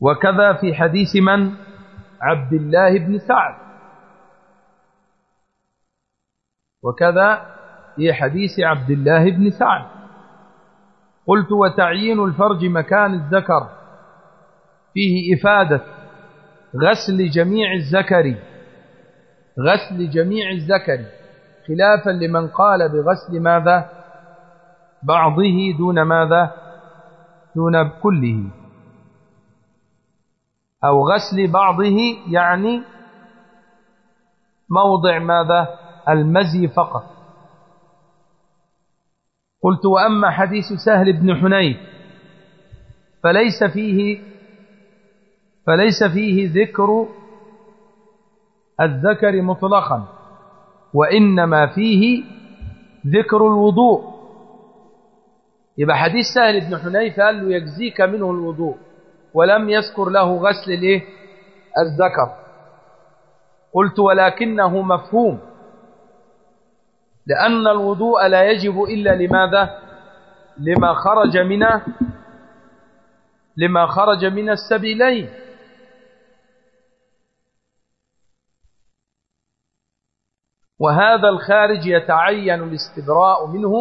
وكذا في حديث من؟ عبد الله بن سعد. وكذا في حديث عبد الله بن سعد. قلت وتعيين الفرج مكان الذكر فيه إفادة غسل جميع الذكر غسل جميع الذكر خلافا لمن قال بغسل ماذا؟ بعضه دون ماذا؟ دون كله. أو غسل بعضه يعني موضع ماذا؟ المزي فقط. قلت وأما حديث سهل بن حنيف فليس فيه فليس فيه ذكر الذكر مطلقا وإنما فيه ذكر الوضوء. يبقى حديث سهل بن حنيف قال له يجزيك منه الوضوء ولم يذكر له غسل الإيه؟ الذكر. قلت ولكنه مفهوم. لأن الوضوء لا يجب إلا لماذا؟ لما خرج من لما خرج من السبيلين. وهذا الخارج يتعين الاستبراء منه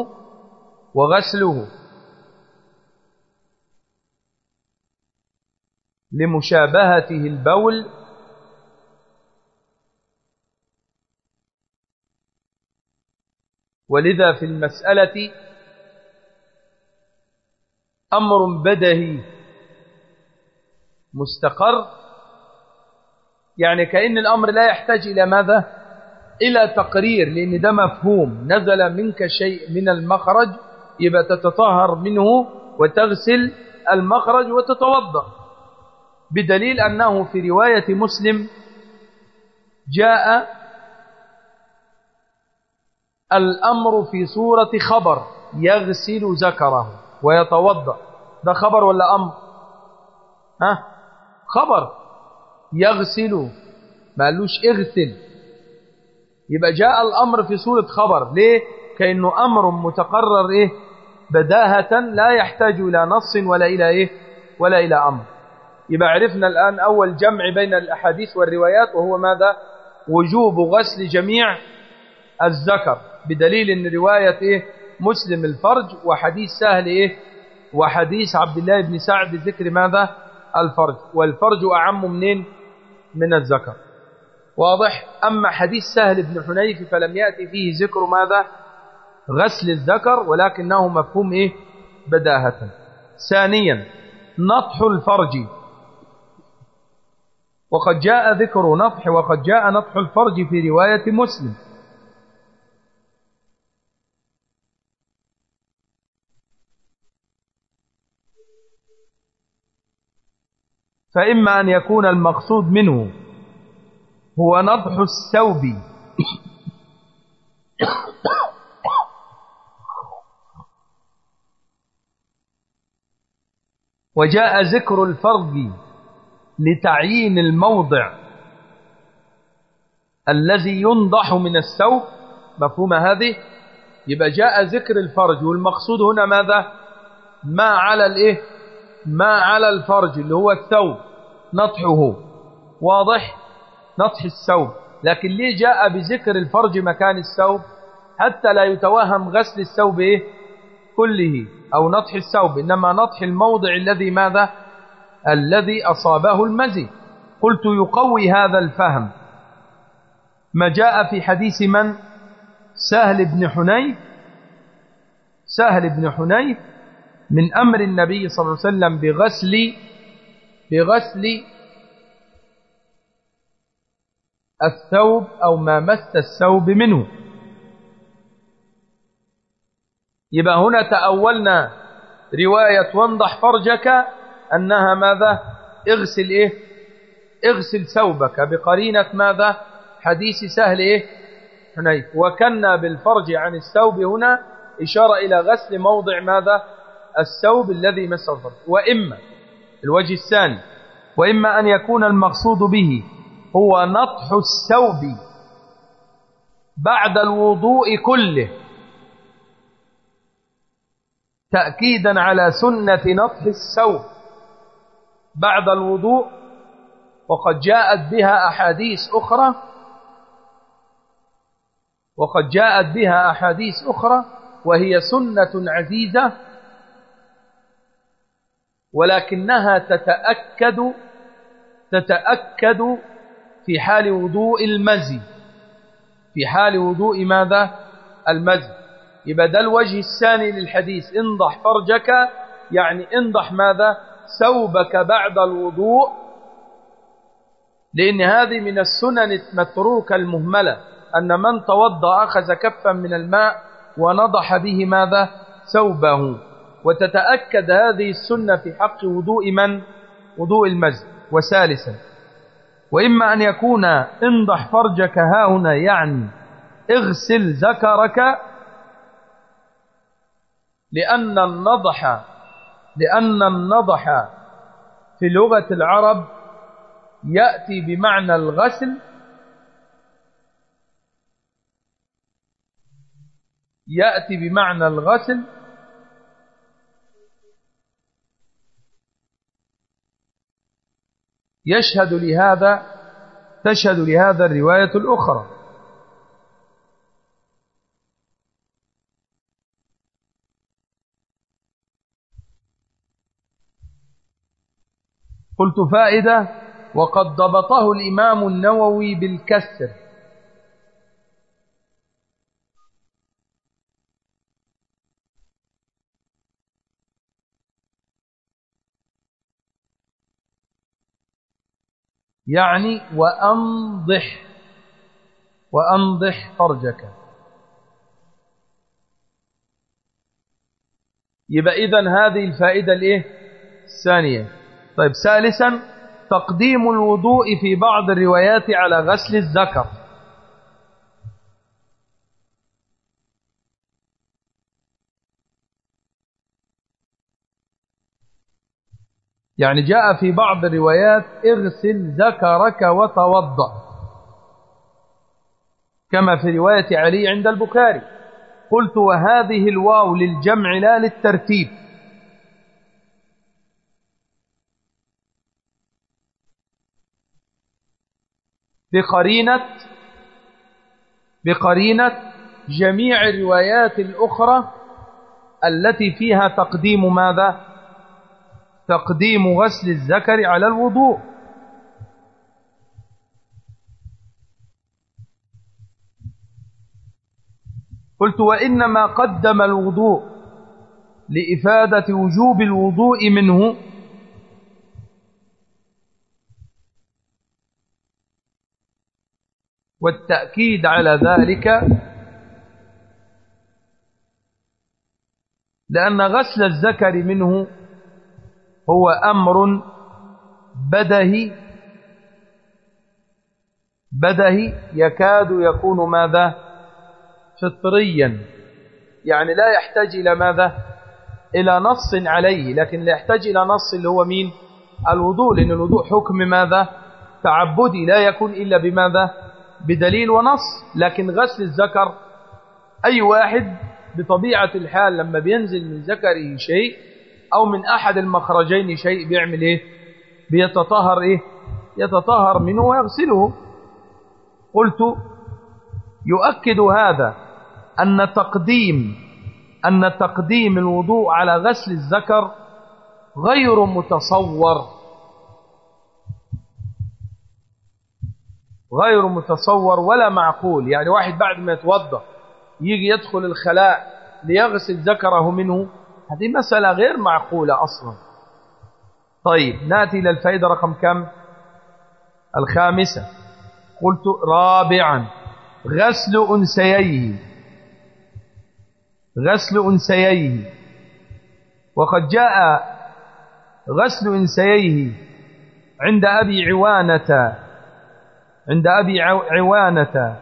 وغسله. لمشابهته البول ولذا في المسألة أمر بدهي مستقر يعني كأن الأمر لا يحتاج إلى ماذا؟ إلى تقرير لأن ده مفهوم. نزل منك شيء من المخرج يبقى تتطهر منه وتغسل المخرج وتتوضأ. بدليل أنه في رواية مسلم جاء الأمر في صورة خبر يغسل ذكره ويتوضأ. ده خبر ولا أمر؟ ها؟ خبر. يغسل. ما قالوش اغسل. يبقى جاء الأمر في صورة خبر. ليه؟ كأنه أمر متقرر إيه؟ بداهة لا يحتاج إلى نص ولا إلى إيه؟ ولا إلى أمر. يبقى عرفنا الآن أول جمع بين الأحاديث والروايات وهو ماذا؟ وجوب غسل جميع الذكر. بدليل إن رواية إيه؟ مسلم الفرج وحديث سهل إيه؟ وحديث عبد الله بن سعد ذكر ماذا؟ الفرج. والفرج أعم منين؟ من الذكر. واضح؟ أما حديث سهل بن حنيف فلم يأتي فيه ذكر ماذا؟ غسل الذكر ولكنه مفهوم إيه؟ بداهة. ثانيا نطح الفرج. وقد جاء ذكر نطح وقد جاء نطح الفرج في رواية مسلم. فإما أن يكون المقصود منه هو نطح الثوب. وجاء ذكر الفرض لتعيين الموضع الذي ينضح من الثوب. مفهوم هذه؟ يبقى جاء ذكر الفرج والمقصود هنا ماذا؟ ما على الإيه؟ ما على الفرج اللي هو الثوب نطحه. واضح؟ نطح الثوب. لكن ليه جاء بذكر الفرج مكان الثوب؟ حتى لا يتوهم غسل الثوب إيه؟ كله أو نطح الثوب. إنما نطح الموضع الذي ماذا؟ الذي أصابه المزي. قلت يقوي هذا الفهم. ما جاء في حديث من؟ سهل بن حنيف. سهل بن حنيف. من أمر النبي صلى الله عليه وسلم بغسل بغسل الثوب أو ما مس الثوب منه. يبقى هنا تأولنا رواية وانضح فرجك أنها ماذا؟ اغسل إيه؟ اغسل ثوبك. بقرينة ماذا؟ حديث سهل إيه؟ وكنا بالفرج عن الثوب هنا إشارة إلى غسل موضع ماذا؟ الثوب الذي مس الفرج وإما الوجه الثاني وإما أن يكون المقصود به هو نطح الثوب بعد الوضوء كله تأكيدا على سنة نطح الثوب بعد الوضوء. وقد جاءت بها أحاديث أخرى وقد جاءت بها أحاديث أخرى وهي سنة عزيزة ولكنها تتأكد تتأكد في حال وضوء المزي. في حال وضوء ماذا؟ المزي. يبقى ده الوجه الثاني للحديث. انضح فرجك يعني انضح ماذا؟ ثوبك بعد الوضوء لأن هذه من السنن المتروكة المهملة أن من توضأ أخذ كفا من الماء ونضح به ماذا؟ ثوبه. وتتأكد هذه السنة في حق وضوء من؟ وضوء المزي وثالثا وإما أن يكون انضح فرجك ها هنا يعني اغسل ذكرك لأن النضح لأن النضح في لغة العرب يأتي بمعنى الغسل يأتي بمعنى الغسل يشهد لهذا تشهد لهذا الرواية الأخرى. قلت فائدة وقد ضبطه الإمام النووي بالكسر. يعني وأنضح وأنضح فرجك. يبقى إذن هذه الفائدة الإيه؟ الثانية. طيب ثالثا تقديم الوضوء في بعض الروايات على غسل الذكر. يعني جاء في بعض الروايات اغسل ذكرك وتوضأ. كما في رواية علي عند البكاري قلت وهذه الواو للجمع لا للترتيب. بقرينة بقرينة جميع الروايات الأخرى التي فيها تقديم ماذا؟ تقديم غسل الذكر على الوضوء. قلت وإنما قدم الوضوء لإفادة وجوب الوضوء منه. والتأكيد على ذلك لأن غسل الذكر منه هو أمر بدهي بدهي يكاد يكون ماذا؟ فطريا. يعني لا يحتاج إلى ماذا؟ إلى نص عليه لكن لا يحتاج إلى نص اللي هو مين؟ الوضوء لأن الوضوء حكم ماذا؟ تعبدي. لا يكون إلا بماذا؟ بدليل ونص. لكن غسل الذكر أي واحد بطبيعة الحال لما بينزل من ذكره شيء أو من أحد المخرجين شيء بيعمل إيه؟ بيتطهر إيه؟ يتطهر منه ويغسله. قلت يؤكد هذا أن تقديم أن تقديم الوضوء على غسل الذكر غير متصور. غير متصور ولا معقول. يعني واحد بعد ما يتوضأ يجي يدخل الخلاء ليغسل ذكره منه هذه مسألة غير معقولة أصلا. طيب نأتي إلى الفائدة رقم كم؟ الخامسة. قلت رابعا. غسل أنسييه غسل أنسييه وقد جاء غسل أنسييه عند أبي عوانة عند أبي عوانة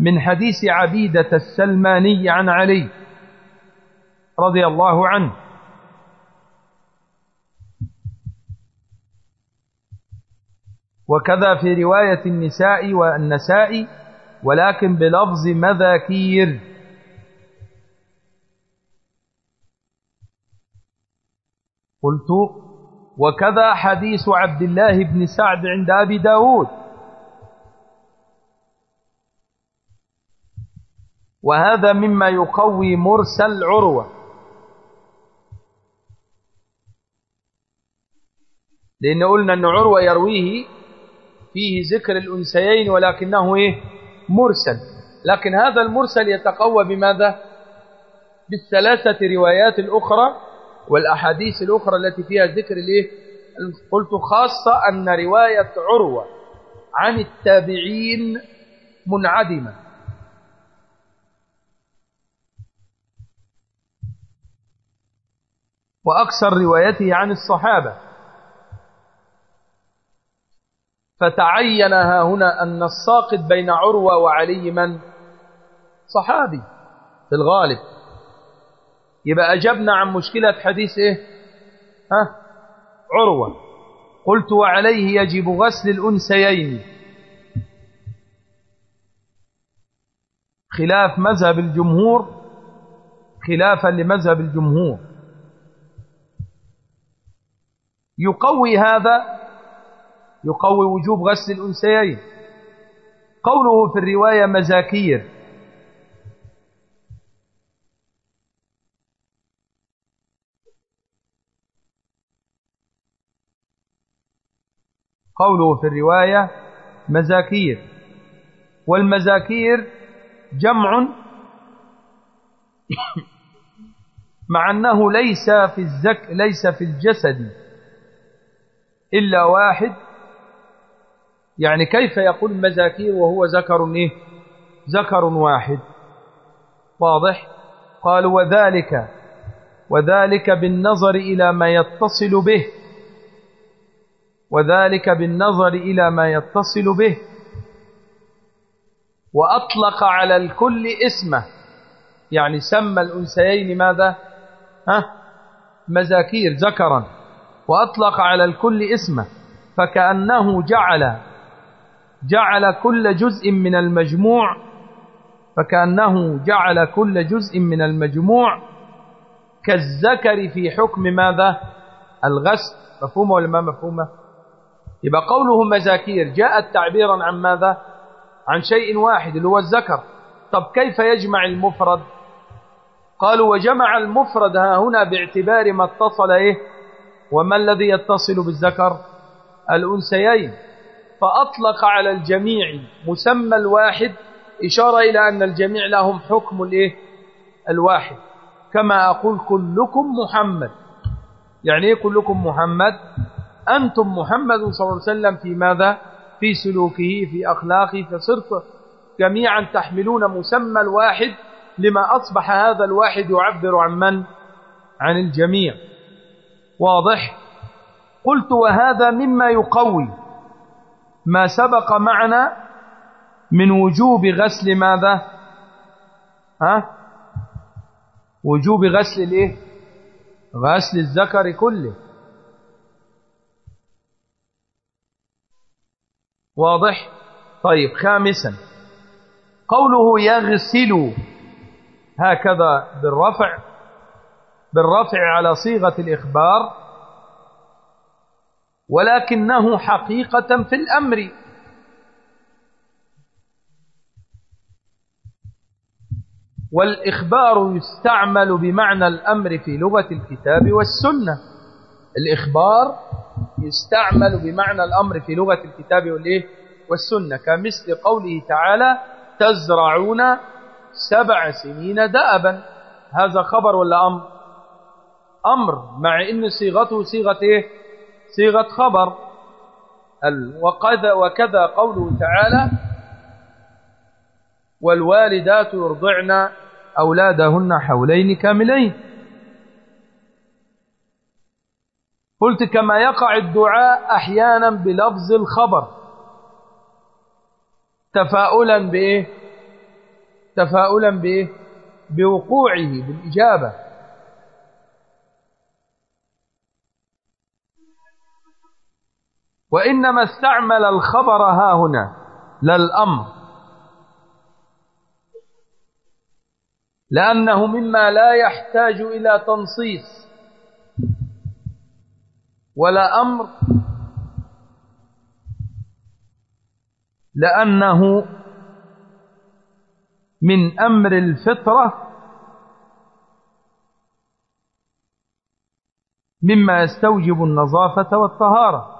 من حديث عبيدة السلماني عن علي. رضي الله عنه. وكذا في رواية النساء والنساء ولكن بلفظ مذاكير. قلت وكذا حديث عبد الله بن سعد عند أبي داود. وهذا مما يقوي مرسل عروة لأن قلنا أن عروة يرويه فيه ذكر الأنسيين ولكنه إيه؟ مرسل. لكن هذا المرسل يتقوى بماذا؟ بالثلاثة روايات الأخرى والأحاديث الأخرى التي فيها ذكر الإيه؟ قلت خاصة أن رواية عروة عن التابعين منعدمة. وأكثر روايته عن الصحابة. فتعينها هنا أن الساقط بين عروة وعلي من؟ صحابي في الغالب. يبقى أجبنا عن مشكلة حديث إيه؟ ها؟ عروة. قلت وعليه يجب غسل الأنسيين خلاف مذهب الجمهور خلافا لمذهب الجمهور. يقوي هذا يقوي وجوب غسل الأنسيين قوله في الرواية مزاكير قوله في الرواية مزاكير والمزاكير جمع مع أنه ليس في الزك ليس في الجسد إلا واحد يعني كيف يقول مزاكير وهو ذكر إيه؟ ذكر واحد. واضح؟ قالوا وذلك وذلك بالنظر إلى ما يتصل به. وذلك بالنظر إلى ما يتصل به. وأطلق على الكل اسمه. يعني سمى الأنسيين ماذا؟ ها؟ مزاكير ذكرا. وأطلق على الكل اسمه. فكأنه جعل جعل كل جزء من المجموع فكأنه جعل كل جزء من المجموع كالذكر في حكم ماذا؟ الغسل. مفهومه ولا ما مفهومه؟ يبقى قوله مزاكير جاءت تعبيرا عن ماذا؟ عن شيء واحد اللي هو الذكر. طب كيف يجمع المفرد؟ قالوا وجمع المفرد ها هنا باعتبار ما اتصل إيه؟ وما الذي يتصل بالذكر؟ الأنسيين فأطلق على الجميع مسمى الواحد إشارة إلى أن الجميع لهم حكم الإيه؟ الواحد. كما أقول كلكم محمد. يعني إيه كلكم محمد؟ أنتم محمد صلى الله عليه وسلم في ماذا؟ في سلوكه في أخلاقه فصرت جميعا تحملون مسمى الواحد لما أصبح هذا الواحد يعبر عن من؟ عن الجميع. واضح؟ قلت وهذا مما يقوي. ما سبق معنا من وجوب غسل ماذا؟ ها؟ وجوب غسل الايه؟ غسل الذكر كله. واضح؟ طيب خامسا. قوله يغسل هكذا بالرفع بالرفع على صيغة الإخبار ولكنه حقيقة في الأمر. والإخبار يستعمل بمعنى الأمر في لغة الكتاب والسنة. الإخبار يستعمل بمعنى الأمر في لغة الكتاب والسنة. كمثل قوله تعالى تزرعون سبع سنين دأبا. هذا خبر ولا أمر؟ أمر مع إن صيغته صيغة إيه؟ صيغة خبر. وكذا, وكذا قوله تعالى والوالدات يرضعن أولادهن حولين كاملين. قلت كما يقع الدعاء أحيانا بلفظ الخبر. تفاؤلا بإيه؟ تفاؤلا بإيه؟ بوقوعه بالإجابة. وإنما استعمل الخبر ها هنا لا الأمر لأنه مما لا يحتاج إلى تنصيص ولا أمر. لأنه من أمر الفطرة مما يستوجب النظافة والطهارة.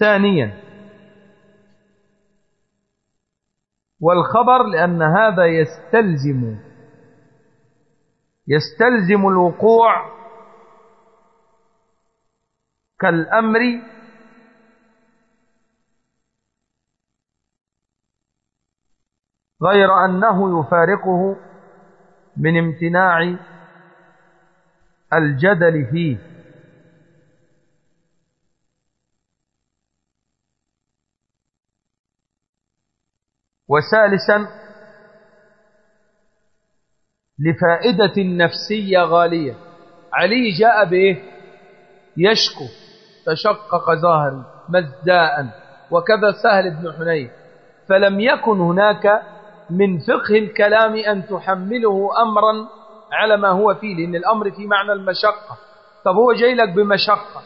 ثانيا. والخبر لأن هذا يستلزم يستلزم الوقوع كالأمر غير أنه يفارقه من امتناع الجدل فيه. وثالثا لفائدة نفسية غالية. علي جاء بإيه؟ يشكو تشقق ظهري مزداء وكذا سهل بن حنيف فلم يكن هناك من فقه الكلام أن تحمله أمرا على ما هو فيه لأن الأمر في معنى المشقة. طب هو جاي لك بمشقة.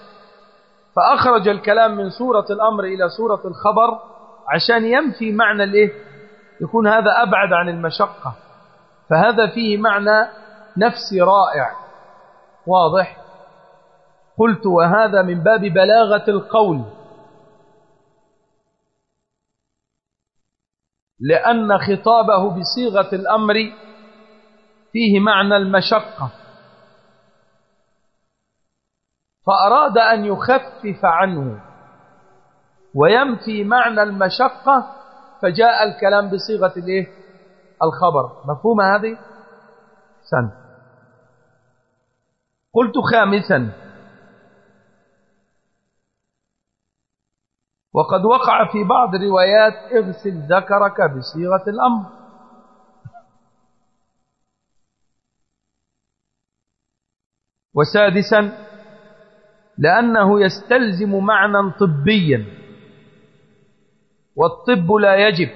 فأخرج الكلام من سورة الأمر إلى سورة الخبر عشان ينفي معنى الإيه؟ يكون هذا أبعد عن المشقة. فهذا فيه معنى نفسي رائع. واضح؟ قلت وهذا من باب بلاغة القول. لأن خطابه بصيغة الأمر فيه معنى المشقة. فأراد أن يخفف عنه ويمفي معنى المشقة فجاء الكلام بصيغة الإيه؟ الخبر. مفهوم هذه؟ سن. قلت خامسا. وقد وقع في بعض الروايات اغسل ذكرك بصيغة الأمر. وسادسا لأنه يستلزم معنى طبيا. والطب لا يجب.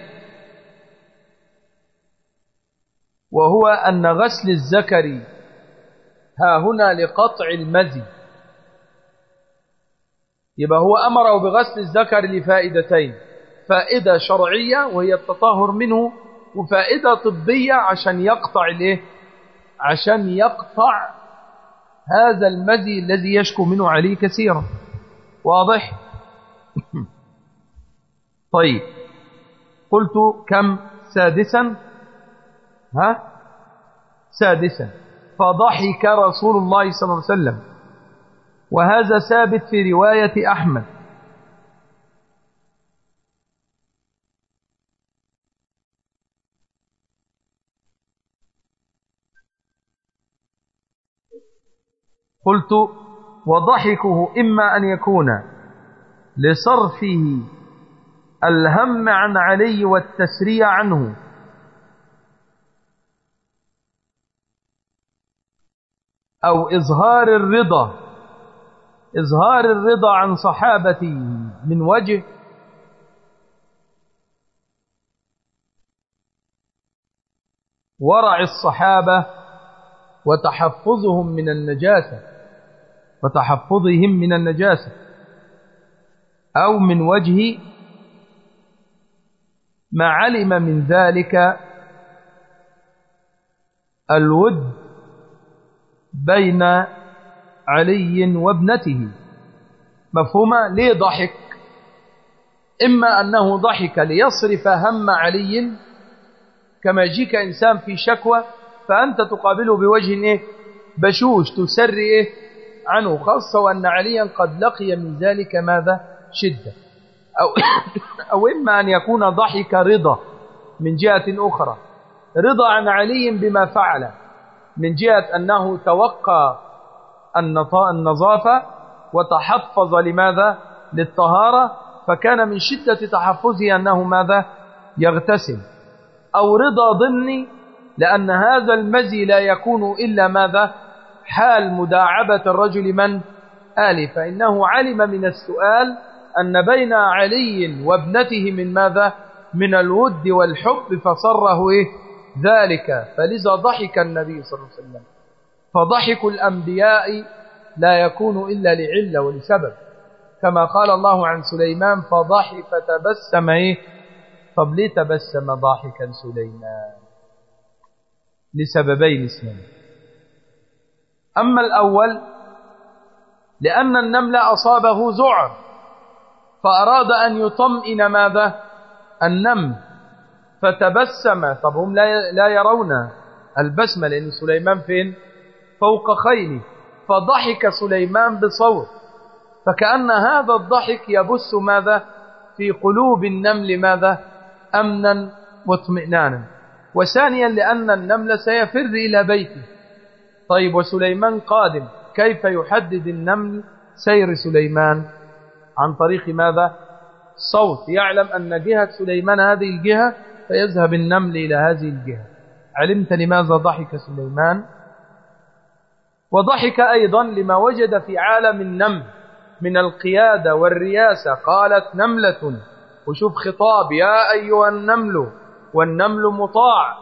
وهو أن غسل الذكر ها هنا لقطع المزي يبقى هو أمره بغسل الذكر لفائدتين فائدة شرعية وهي التطهر منه وفائدة طبية عشان يقطع الإيه؟ عشان يقطع هذا المزي الذي يشكو منه عليه كثيرا. واضح؟ طيب. قلت كم؟ سادسا. ها؟ سادسا. فضحك رسول الله صلى الله عليه وسلم. وهذا ثابت في رواية أحمد. قلت وضحكه إما أن يكون لصرفه الهم عن علي والتسريع عنه. أو إظهار الرضا إظهار الرضا عن صحابتي من وجه. ورع الصحابة وتحفظهم من النجاسة وتحفظهم من النجاسة. أو من وجه ما علم من ذلك الود بين علي وابنته. مفهومة ليه ضحك؟ إما أنه ضحك ليصرف هم علي. كما يجيك إنسان في شكوى فأنت تقابله بوجه إيه؟ بشوش تسري إيه؟ عنه خاصة وأن عليا قد لقي من ذلك ماذا؟ شدة. أو, أو إما أن يكون ضحك رضا من جهة أخرى. رضا عن علي بما فعل من جهة أنه توقى النظافة وتحفظ لماذا؟ للطهارة فكان من شدة تحفظه أنه ماذا؟ يغتسل. أو رضا ضمني لأن هذا المزي لا يكون إلا ماذا؟ حال مداعبة الرجل من؟ آلي. فإنه علم من السؤال أن بين علي وابنته من ماذا؟ من الود والحب فصره إيه؟ ذلك. فلذا ضحك النبي صلى الله عليه وسلم. فضحك الأنبياء لا يكون إلا لعلة ولسبب. كما قال الله عن سليمان فضحك فتبسم إيه؟ طب ليه تبسم ضاحكا سليمان؟ لسببين اثنين أما الأول لأن النمل أصابه ذعر فأراد أن يطمئن ماذا؟ النمل فتبسم طب هم لا يرون البسمة لأن سليمان فين؟ فوق خيله فضحك سليمان بصوت. فكأن هذا الضحك يبث ماذا؟ في قلوب النمل ماذا؟ أمنا واطمئنانا وثانيا لأن النمل سيفر إلى بيته. طيب وسليمان قادم كيف يحدد النمل سير سليمان؟ عن طريق ماذا؟ صوت. يعلم أن جهة سليمان هذه الجهة فيذهب النمل إلى هذه الجهة. علمت لماذا ضحك سليمان؟ وضحك أيضا لما وجد في عالم النمل من القيادة والرياسة قالت نملة. وشوف خطاب يا أيها النمل والنمل مطاع.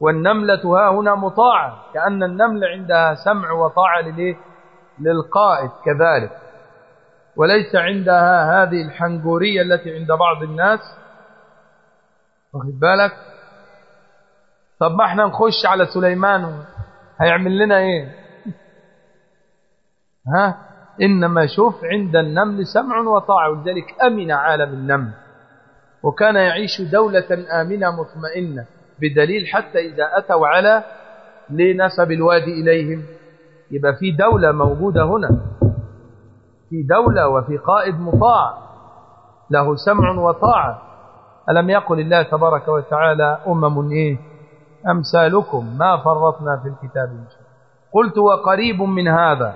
والنملة ها هنا مطاعة كأن النمل عندها سمع وطاعة للقائد كذلك. وليس عندها هذه الحنجورية التي عند بعض الناس. واخد بالك؟ طب ما إحنا نخش على سليمان هيعمل لنا إيه؟ ها؟ إنما شوف عند النمل سمع وطاعة ولذلك أمن عالم النمل. وكان يعيش دولة آمنة مطمئنة بدليل حتى إذا أتوا على لنسب الوادي إليهم. يبقى في دولة موجودة هنا. في دولة وفي قائد مطاع له سمع وطاعة. ألم يقل الله تبارك وتعالى أمم إيه؟ أمثالكم ما فرطنا في الكتاب قلت وقريب من هذا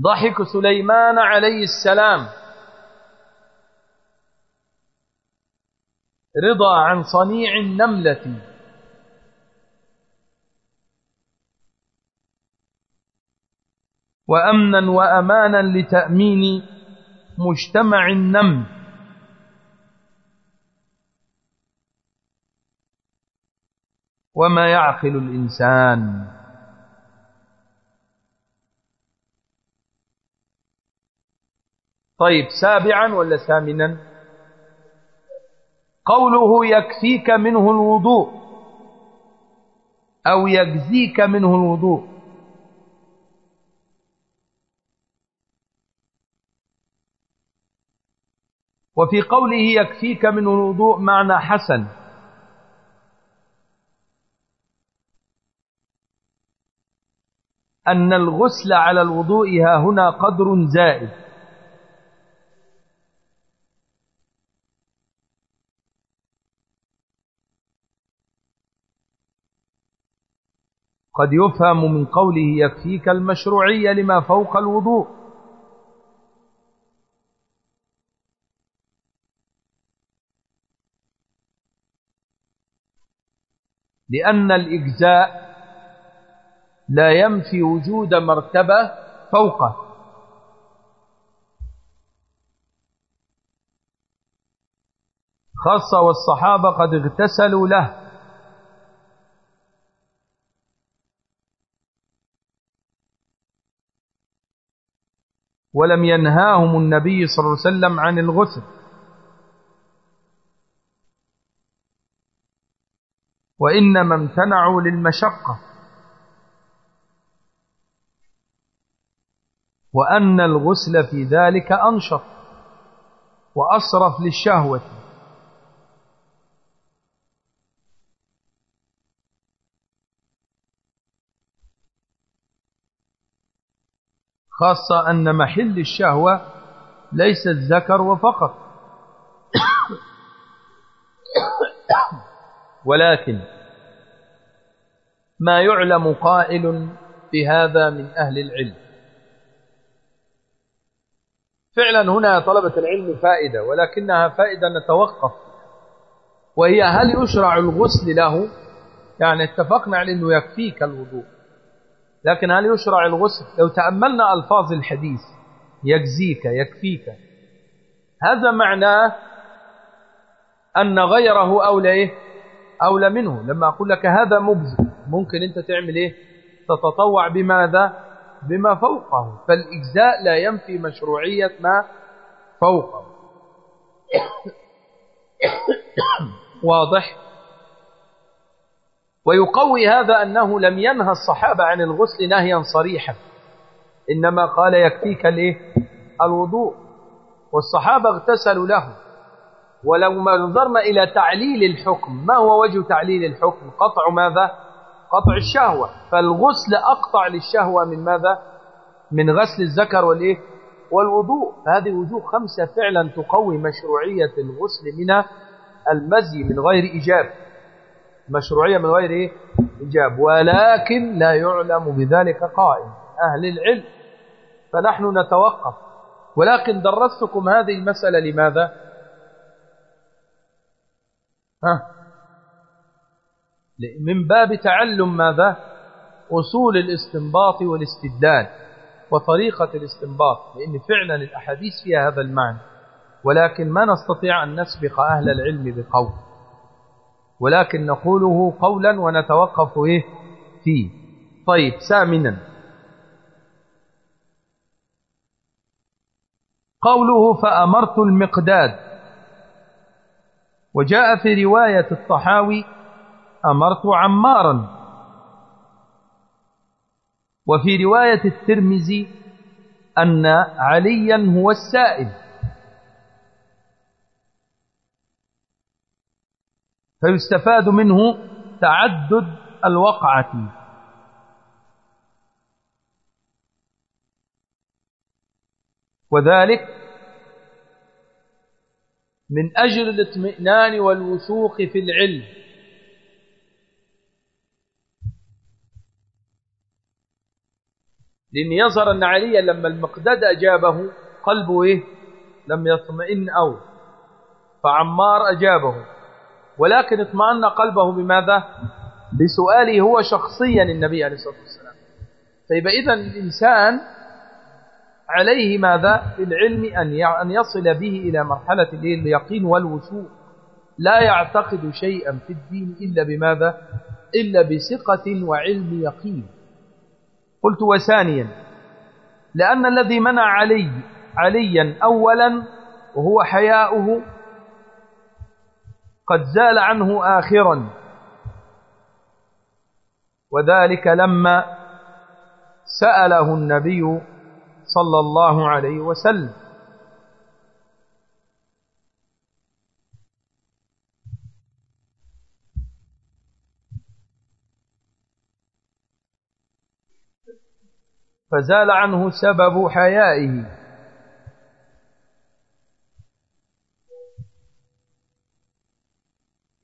ضحك سليمان عليه السلام. رضا عن صنيع النملة. وأمنا وأمانا لتأمين مجتمع النمل. وما يعقل الإنسان. طيب سابعا ولا ثامنا؟ قوله يكفيك منه الوضوء أو يجزيك منه الوضوء. وفي قوله يكفيك منه الوضوء معنى حسن. أن الغسل على الوضوء ها هنا قدر زائد. قد يفهم من قوله يكفيك المشروعية لما فوق الوضوء. لأن الإجزاء لا ينفي وجود مرتبة فوقه. خاصة والصحابة قد اغتسلوا له. ولم ينهاهم النبي صلى الله عليه وسلم عن الغسل. وإنما امتنعوا للمشقة. وأن الغسل في ذلك أنشط وأصرف للشهوة. خاصة أن محل الشهوة ليس الذكر وفقط. ولكن ما يعلم قائل بهذا من أهل العلم. فعلا هنا طلبة العلم فائدة ولكنها فائدة نتوقف. وهي هل يشرع الغسل له؟ يعني اتفقنا على أنه يكفيك الوضوء. لكن هل يشرع الغسل؟ لو تأملنا ألفاظ الحديث يجزيك يكفيك. هذا معناه أن غيره أولى إيه؟ أولى منه. لما أقول لك هذا مجزي ممكن أنت تعمل إيه؟ تتطوع بماذا؟ بما فوقه. فالإجزاء لا ينفي مشروعية ما فوقه. واضح؟ ويقوي هذا أنه لم ينهى الصحابة عن الغسل نهيا صريحا. إنما قال يكفيك الإيه؟ الوضوء. والصحابة اغتسلوا له. ولو ما نظرنا إلى تعليل الحكم ما هو وجه تعليل الحكم؟ قطع ماذا؟ قطع الشهوة. فالغسل أقطع للشهوة من ماذا؟ من غسل الذكر والإيه؟ والوضوء. هذه وجوه خمسة فعلا تقوي مشروعية الغسل من المزي من غير إجاب مشروعية من غير إيه؟ إجاب ولكن لا يعلم بذلك قائم أهل العلم. فنحن نتوقف. ولكن درستكم هذه المسألة لماذا؟ ها؟ من باب تعلم ماذا؟ أصول الاستنباط والاستدلال وطريقة الاستنباط لأن فعلا الأحاديث فيها هذا المعنى. ولكن ما نستطيع أن نسبق أهل العلم بقول. ولكن نقوله قولا ونتوقف إيه؟ فيه. طيب ثامنا. قوله فأمرت المقداد. وجاء في رواية الطحاوي أمرت عمارا. وفي رواية الترمذي أن عليا هو السائل. فيستفاد منه تعدد الوقعة. وذلك من أجل الاطمئنان والوثوق في العلم. لأن يظهر أن عليا لما المقداد أجابه قلبه إيه؟ لم يطمئن أو. فعمار أجابه. ولكن اطمأن قلبه بماذا؟ بسؤاله هو شخصيا النبي عليه الصلاة والسلام. طيب إذا الإنسان عليه ماذا؟ في العلم أن يصل به إلى مرحلة اليقين والوثوق لا يعتقد شيئا في الدين إلا بماذا؟ إلا بثقة وعلم يقين. قلت وثانيا لأن الذي منع علي عليا أولا وهو حياؤه قد زال عنه آخرا. وذلك لما سأله النبي صلى الله عليه وسلم. فزال عنه سبب حيائه.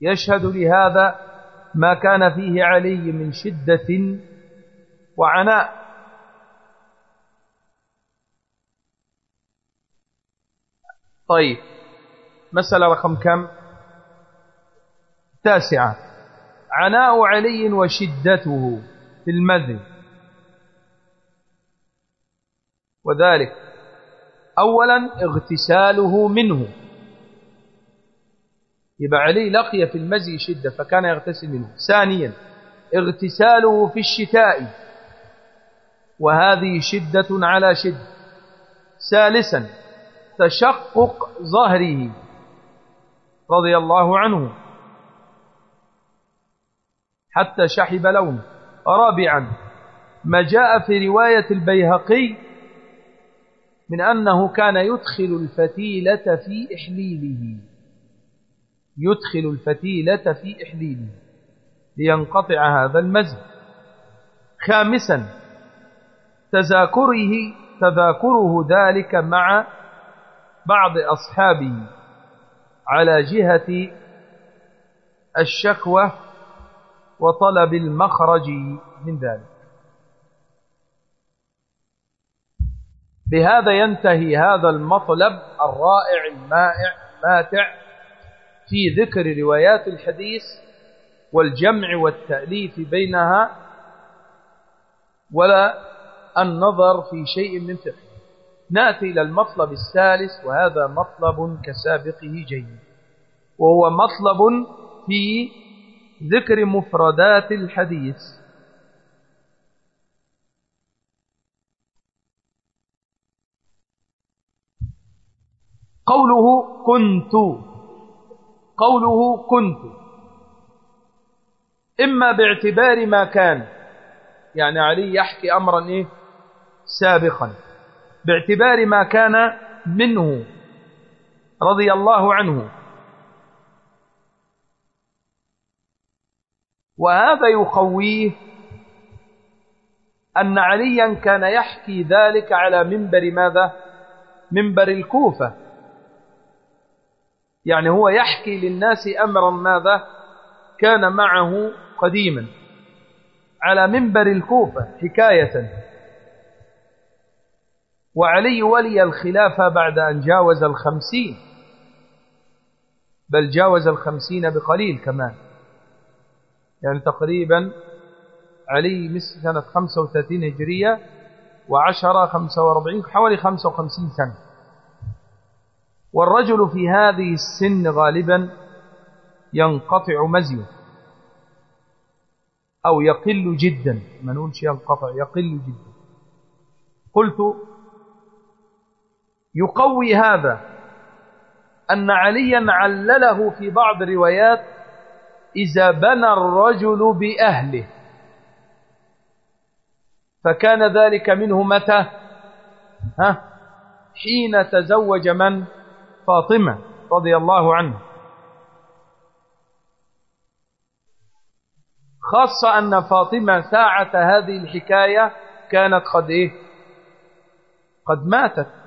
يشهد لهذا ما كان فيه علي من شدة وعناء. طيب مسألة رقم كم؟ تاسعة عناء علي وشدته في المذي وذلك أولا اغتساله منه. يبقى علي لقي في المزي شدة فكان يغتسل منه. ثانيا اغتساله في الشتاء. وهذه شدة على شدة ثالثا تشقق ظهره رضي الله عنه. حتى شحب لونه رابعا ما جاء في رواية البيهقي من أنه كان يدخل الفتيلة في إحليله. يدخل الفتيلة في إحليله. لينقطع هذا المزج. خامسا تذاكره تذاكره ذلك مع بعض أصحابه على جهة الشكوى وطلب المخرج من ذلك. بهذا ينتهي هذا المطلب الرائع المائع ماتع في ذكر روايات الحديث والجمع والتأليف بينها ولا النظر في شيء من فقه. نأتي إلى المطلب الثالث وهذا مطلب كسابقه جيد. وهو مطلب في ذكر مفردات الحديث. قوله كنت قوله كنت. إما باعتبار ما كان يعني علي يحكي أمرا إيه؟ سابقا. باعتبار ما كان منه رضي الله عنه. وهذا يقويه أن عليا كان يحكي ذلك على منبر ماذا؟ منبر الكوفة. يعني هو يحكي للناس أمرا ماذا؟ كان معه قديما. على منبر الكوفة حكاية. وعلي ولي الخلافة بعد أن جاوز الخمسين. بل جاوز الخمسين بقليل كمان. يعني تقريبا علي مثل سنة 35 هجرية وعشرة 45 حوالي 55 سنة. والرجل في هذه السن غالبا ينقطع مزيه. أو يقل جدا. ما نقولش ينقطع؟ يقل جدا. قلت يقوي هذا أن عليا علله في بعض الروايات إذا بنى الرجل بأهله. فكان ذلك منه متى؟ ها؟ حين تزوج من؟ فاطمة رضي الله عنه خاصة أن فاطمة ساعة هذه الحكاية كانت قد إيه؟ قد ماتت.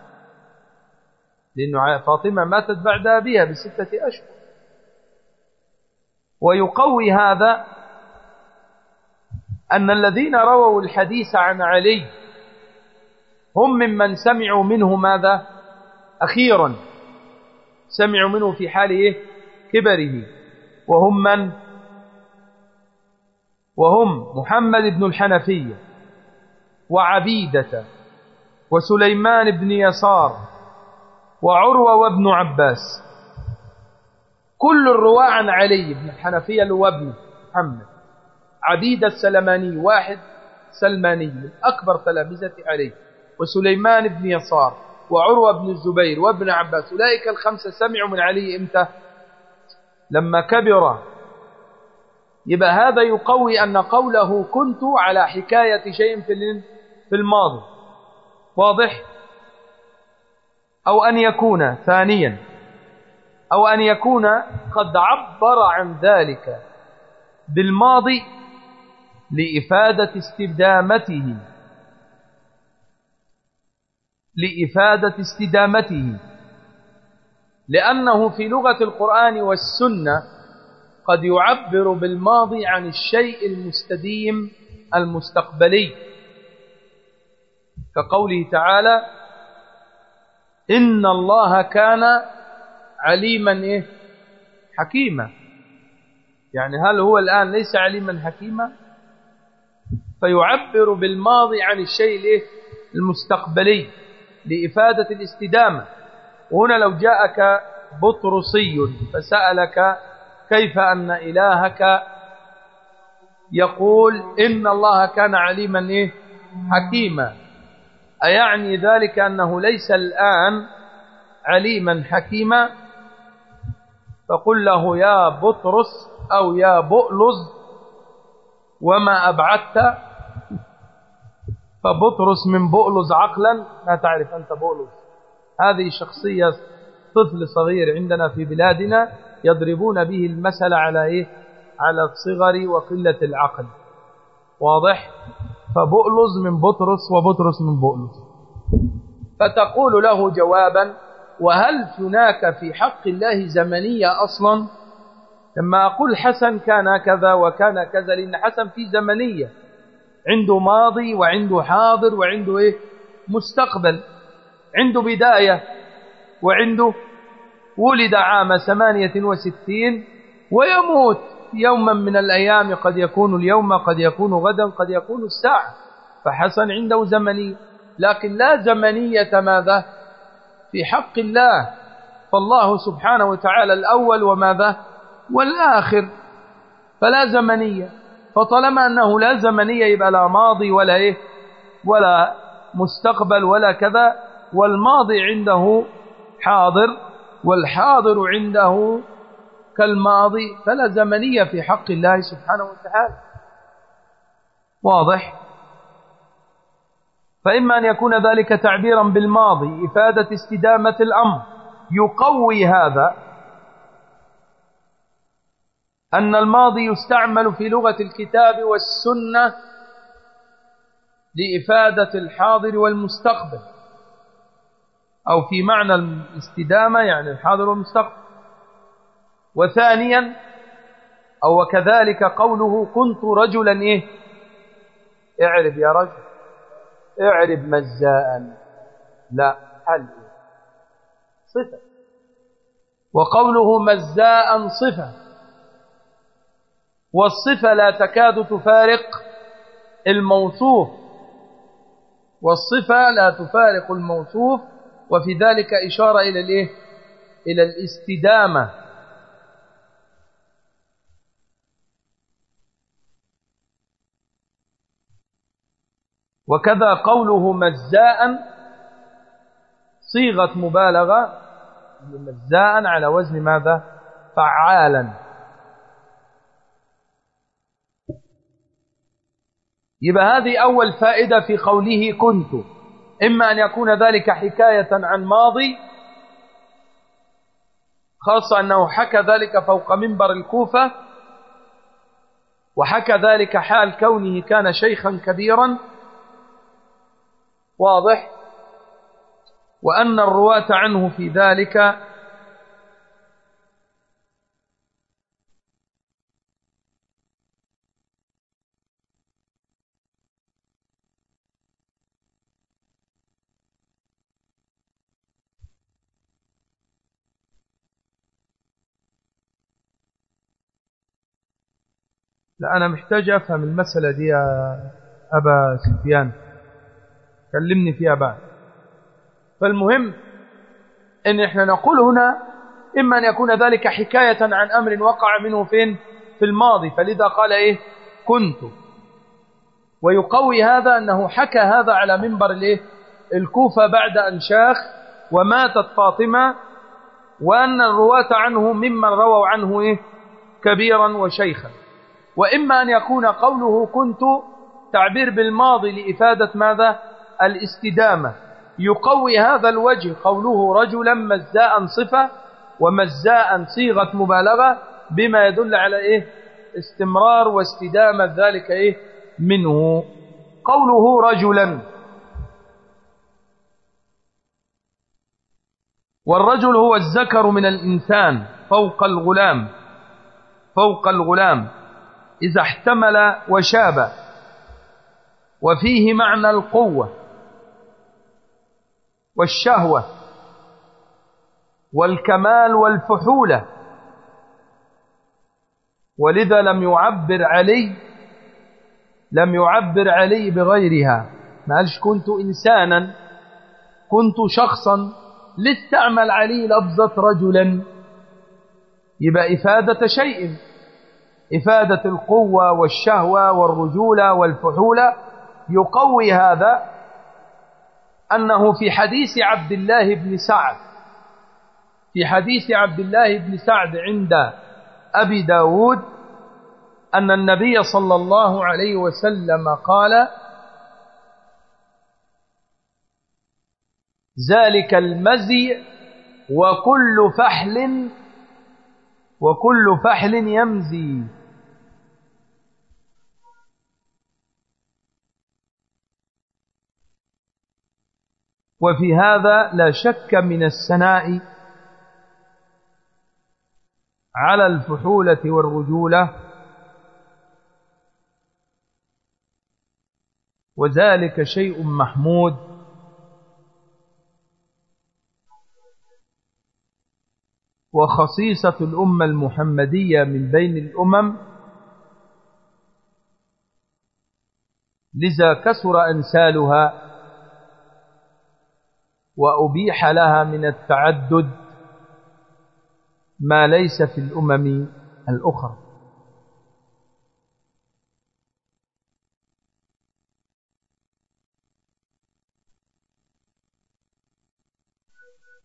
لأن فاطمة ماتت بعد أبيها بستة أشهر. ويقوي هذا أن الذين رووا الحديث عن علي هم ممن سمعوا منه ماذا؟ أخيرا. سمعوا منه في حال إيه؟ كبره. وهم من؟ وهم محمد بن الحنفية وعبيدة وسليمان بن يسار وعروة وابن عباس. كل الرواة عن علي بن الحنفية اللي هو ابن محمد. عبيدة السلماني واحد سلماني من أكبر تلامذة علي. وسليمان بن يسار وعروة بن الزبير وابن عباس. أولئك الخمسة سمعوا من علي إمتى؟ لما كبر. يبقى هذا يقوي أن قوله كنت على حكاية شيء في الماضي. واضح؟ أو أن يكون ثانيا أو أن يكون قد عبر عن ذلك بالماضي لإفادة استدامته. لإفادة استدامته. لأنه في لغة القرآن والسنة قد يعبر بالماضي عن الشيء المستديم المستقبلي. كقوله تعالى إن الله كان عليما إيه؟ حكيما يعني هل هو الآن ليس عليما حكيما فيعبر بالماضي عن الشيء الإيه؟ المستقبلي لإفادة الاستدامة وهنا لو جاءك بطرسي فسألك كيف أن إلهك يقول إن الله كان عليما إيه؟ حكيما أيعني ذلك أنه ليس الآن عليما حكيما؟ فقل له يا بطرس أو يا بؤلز وما أبعدت؟ فبطرس من بؤلز عقلا لا تعرف أنت بؤلز. هذه شخصية طفل صغير عندنا في بلادنا يضربون به المثل على إيه؟ على الصغر وقلة العقل. واضح؟ فبؤلز من بطرس وبطرس من بؤلز. فتقول له جوابا وهل هناك في حق الله زمنية أصلا؟ لما أقول حسن كان كذا وكان كذا لأن حسن في زمنية. عنده ماضي وعنده حاضر وعنده إيه؟ مستقبل. عنده بداية وعنده ولد عام ثمانية وستين ويموت. يوما من الأيام قد يكون اليوم قد يكون غدا قد يكون الساعة. فحسن عنده زمنية لكن لا زمنية ماذا؟ في حق الله. فالله سبحانه وتعالى الأول وماذا؟ والآخر. فلا زمنية. فطالما أنه لا زمنية يبقى لا ماضي ولا إيه؟ ولا مستقبل ولا كذا. والماضي عنده حاضر والحاضر عنده كالماضي فلا زمنية في حق الله سبحانه وتعالى. واضح؟ فإما أن يكون ذلك تعبيرا بالماضي إفادة استدامة الأمر. يقوي هذا أن الماضي يستعمل في لغة الكتاب والسنة لإفادة الحاضر والمستقبل. أو في معنى الاستدامة يعني الحاضر والمستقبل. وثانيا أو وكذلك قوله كنت رجلا إيه؟ اعرب يا رجل. اعرب مزاء لا إيه؟ صفة. وقوله مزاء صفة. والصفة لا تكاد تفارق الموصوف. والصفة لا تفارق الموصوف. وفي ذلك إشارة إلى الإيه؟ إلى الاستدامة. وكذا قوله مزاء صيغة مبالغة مزاء على وزن ماذا؟ فعالا. يبقى هذه أول فائدة في قوله كنت. إما أن يكون ذلك حكاية عن ماضي خاصة أنه حكى ذلك فوق منبر الكوفة وحكى ذلك حال كونه كان شيخا كبيرا واضح؟ وأن الرواة عنه في ذلك لا أنا محتاج أفهم المسألة دي يا أبا سفيان. كلمني فيها بعد. فالمهم إن إحنا نقول هنا إما أن يكون ذلك حكاية عن أمر وقع منه فين؟ في الماضي. فلذا قال إيه؟ كنت. ويقوي هذا أنه حكى هذا على منبر الإيه؟ الكوفة بعد أن شاخ وماتت فاطمة وأن الرواة عنه ممن رووا عنه إيه؟ كبيرا وشيخا. وإما أن يكون قوله كنت تعبير بالماضي لإفادة ماذا؟ الاستدامة. يقوي هذا الوجه قوله رجلا مزاء صفة ومزاء صيغة مبالغة بما يدل على إيه؟ استمرار واستدامة ذلك إيه؟ منه. قوله رجلا. والرجل هو الذكر من الإنسان فوق الغلام فوق الغلام إذا احتمل وشاب. وفيه معنى القوة. والشهوة والكمال والفحولة ولذا لم يعبر علي لم يعبر علي بغيرها. ما قالش كنت إنسانا كنت شخصا لاستعمل علي لفظة رجلا. يبقى إفادة شيء إفادة القوة والشهوة والرجولة والفحولة يقوي هذا أنه في حديث عبد الله بن سعد في حديث عبد الله بن سعد عند أبي داود أن النبي صلى الله عليه وسلم قال ذلك المزي وكل فحل وكل فحل يمزي. وفي هذا لا شك من الثناء على الفحولة والرجولة وذلك شيء محمود. وخصيصة الأمة المحمدية من بين الأمم لذا كسر أنسالها وأبيح لها من التعدد ما ليس في الأمم الأخرى.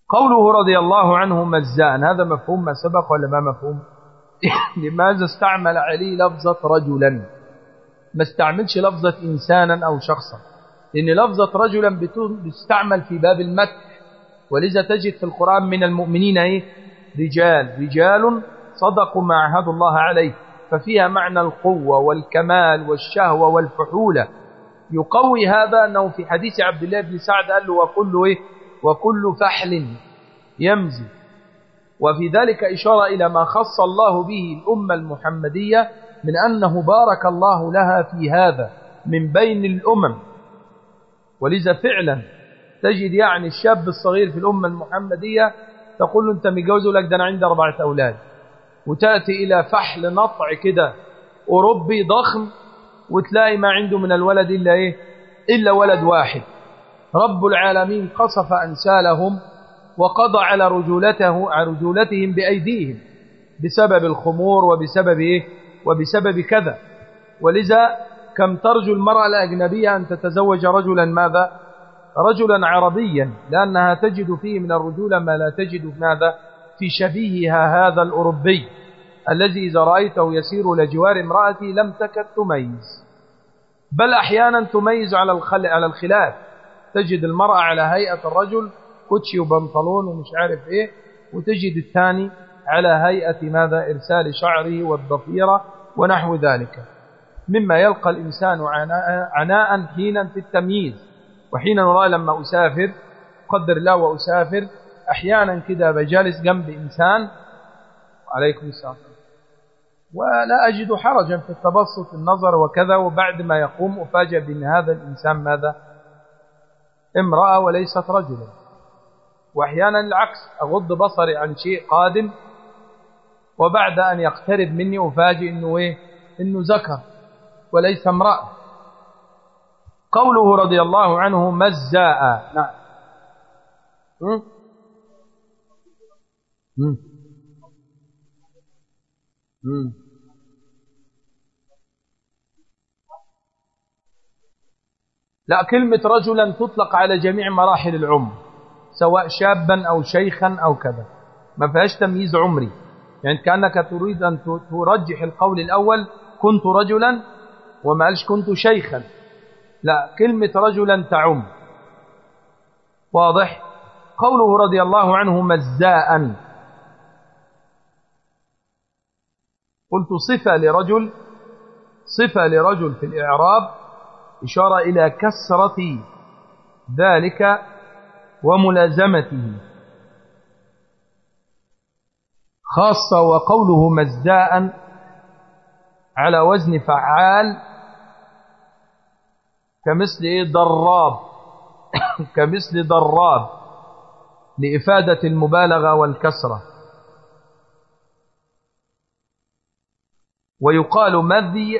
قوله رضي الله عنه مزاء هذا مفهوم ما سبق ولا ما مفهوم؟ لماذا استعمل علي لفظة رجلا؟ ما استعملش لفظة إنسانا أو شخصا. لأن لفظة رجلا بتستعمل في باب المدح ولذا تجد في القرآن من المؤمنين إيه؟ رجال. رجال صدقوا ما عهدوا الله عليه. ففيها معنى القوة والكمال والشهوة والفحولة. يقوي هذا أنه في حديث عبد الله بن سعد قال له وكل إيه؟ وكل فحل يمزي. وفي ذلك إشارة إلى ما خص الله به الأمة المحمدية من أنه بارك الله لها في هذا من بين الأمم. ولذا فعلا تجد يعني الشاب الصغير في الأمة المحمدية تقول له أنت متجوز لك ده أنا عندي أربعة أولاد. وتأتي إلى فحل نطع كده أوروبي ضخم وتلاقي ما عنده من الولد إلا إيه؟ إلا ولد واحد. رب العالمين قصف أنسالهم وقضى على رجولته على رجولتهم بأيديهم بسبب الخمور وبسبب إيه؟ وبسبب كذا. ولذا كم ترجو المرأة الأجنبية أن تتزوج رجلا ماذا؟ رجلا عربيا لأنها تجد فيه من الرجولة ما لا تجد ماذا؟ في شبيهها هذا الأوروبي الذي إذا رأيته يسير لجوار امرأتي لم تكد تميز. بل أحيانا تميز على على الخلاف. تجد المرأة على هيئة الرجل كوتشي وبنطلون ومش عارف إيه وتجد الثاني على هيئة ماذا؟ إرسال شعره والضفيرة ونحو ذلك. مما يلقى الإنسان عناء, حينا في التمييز وحينا والله لما أسافر قدر الله وأسافر أحيانا كده بجالس جنب إنسان عليكم السلام. ولا أجد حرجا في التبسط النظر وكذا وبعد ما يقوم أفاجأ بأن هذا الإنسان ماذا؟ امرأة وليست رجلا. وأحيانا العكس أغض بصري عن شيء قادم وبعد أن يقترب مني أفاجئ إنه, إيه؟ إنه ذكر. وليس امرأة. قوله رضي الله عنه مزاء. نعم. لا كلمة رجلا تطلق على جميع مراحل العمر سواء شابا أو شيخا أو كذا. ما فيهاش تمييز عمري. يعني كأنك تريد أن ترجح القول الأول كنت رجلا وما قالش كنت شيخا. لا كلمة رجلا تعم. واضح؟ قوله رضي الله عنه مزاء. قلت صفة لرجل صفة لرجل في الإعراب إشارة إلى كسرة ذلك وملازمته. خاصة وقوله مزداء على وزن فعال كمثل إيه؟ ضراب. كمثل ضراب لإفادة المبالغة والكسرة. ويقال مذي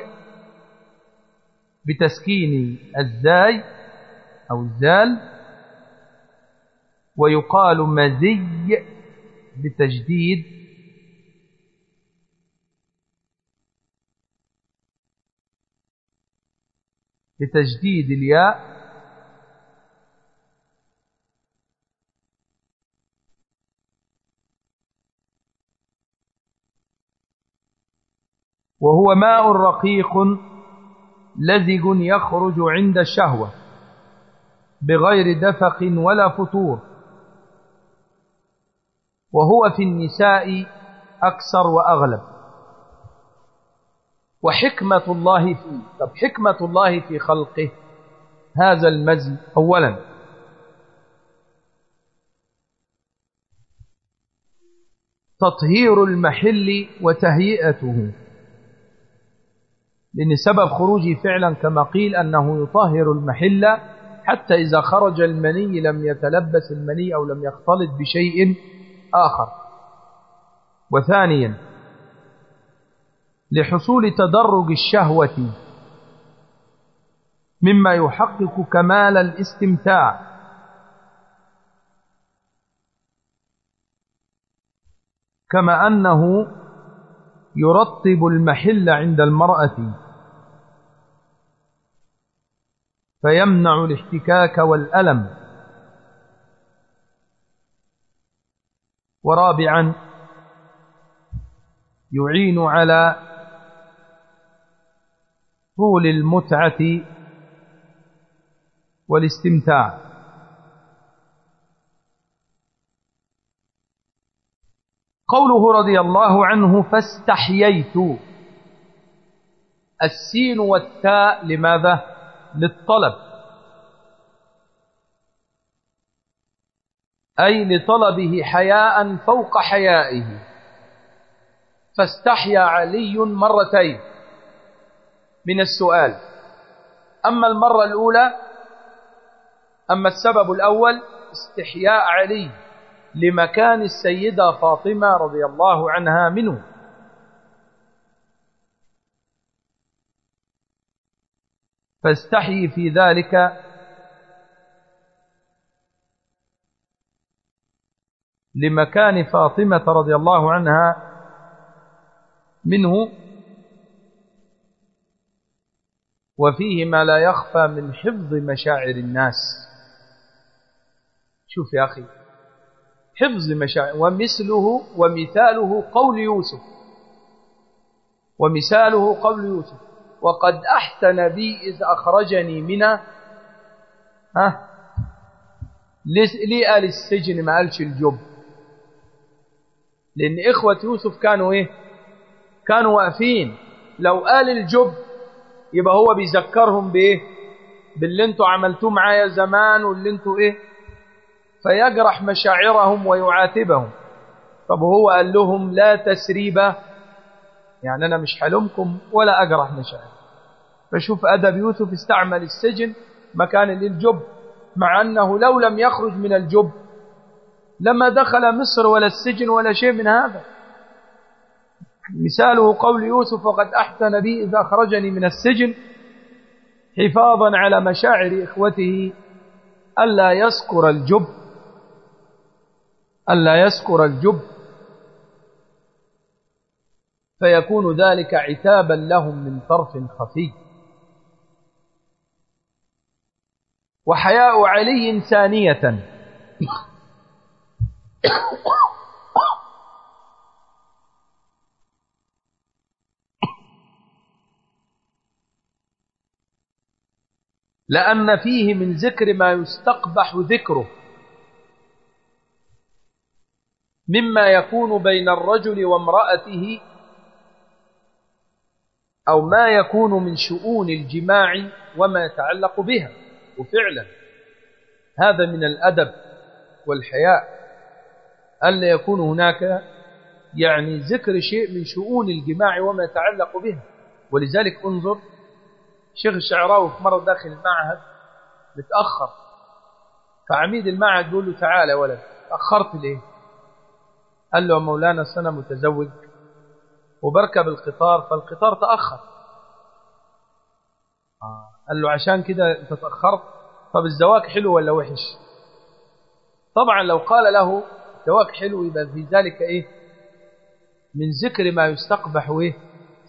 بتسكين الزاي أو الزال. ويقال مزي بتجديد بتجديد الياء. وهو ماء رقيق لزج يخرج عند الشهوة بغير دفق ولا فتور وهو في النساء أكثر وأغلب. وحكمة الله فيه طب حكمة الله في خلقه. هذا المزي أولا. تطهير المحل وتهيئته. لأن سبب خروجه فعلا كما قيل أنه يطهر المحل حتى إذا خرج المني لم يتلبس المني أو لم يختلط بشيء آخر. وثانيا لحصول تدرج الشهوة مما يحقق كمال الاستمتاع. كما أنه يرطب المحل عند المرأة. فيمنع الاحتكاك والألم. ورابعا يعين على طول المتعة والاستمتاع. قوله رضي الله عنه فاستحييت. السين والتاء لماذا؟ للطلب. أي لطلبه حياء فوق حيائه. فاستحيا علي مرتين. من السؤال. أما المرة الأولى أما السبب الأول استحياء علي لمكان السيدة فاطمة رضي الله عنها منه. فاستحي في ذلك. لمكان فاطمة رضي الله عنها منه. وفيه ما لا يخفى من حفظ مشاعر الناس. شوف يا أخي حفظ مشاعر ومثله ومثاله قول يوسف ومثاله قول يوسف. وقد أحسن بي إذ أخرجني من ها؟ ليه قال السجن ما قالش الجب. لأن إخوة يوسف كانوا إيه؟ كانوا واقفين. لو قال الجب يبقى هو بيذكرهم بإيه؟ باللي أنتوا عملتوه معايا زمان واللي أنتوا إيه؟ فيجرح مشاعرهم ويعاتبهم. طب هو قال لهم لا تسريب. يعني أنا مش حلمكم ولا أجرح مشاعر فشوف أدب يوسف استعمل السجن مكان للجب مع أنه لو لم يخرج من الجب لما دخل مصر ولا السجن ولا شيء من هذا. مثاله قول يوسف وقد أحسن بي إذا أخرجني من السجن حفاظا على مشاعر إخوته ألا يسكر الجب ألا يسكر الجب فيكون ذلك عتابا لهم من طرف خفي. وحياء علي ثانية. لأن فيه من ذكر ما يستقبح ذكره. مما يكون بين الرجل وامرأته أو ما يكون من شؤون الجماع وما يتعلق بها. وفعلا هذا من الأدب والحياء. ألا يكون هناك يعني ذكر شيء من شؤون الجماع وما يتعلق بها. ولذلك انظر شيخ الشعراوي في مرة داخل المعهد متأخر. فعميد المعهد يقول له تعالى ولد تأخرت ليه؟ قال له مولانا سنة متزوج وبركب القطار فالقطار تأخر. آه. قال له عشان كده أنت تأخرت؟ طب الزواج حلو ولا وحش؟ طبعا لو قال له زواج حلو يبقى في ذلك إيه؟ من ذكر ما يستقبح إيه؟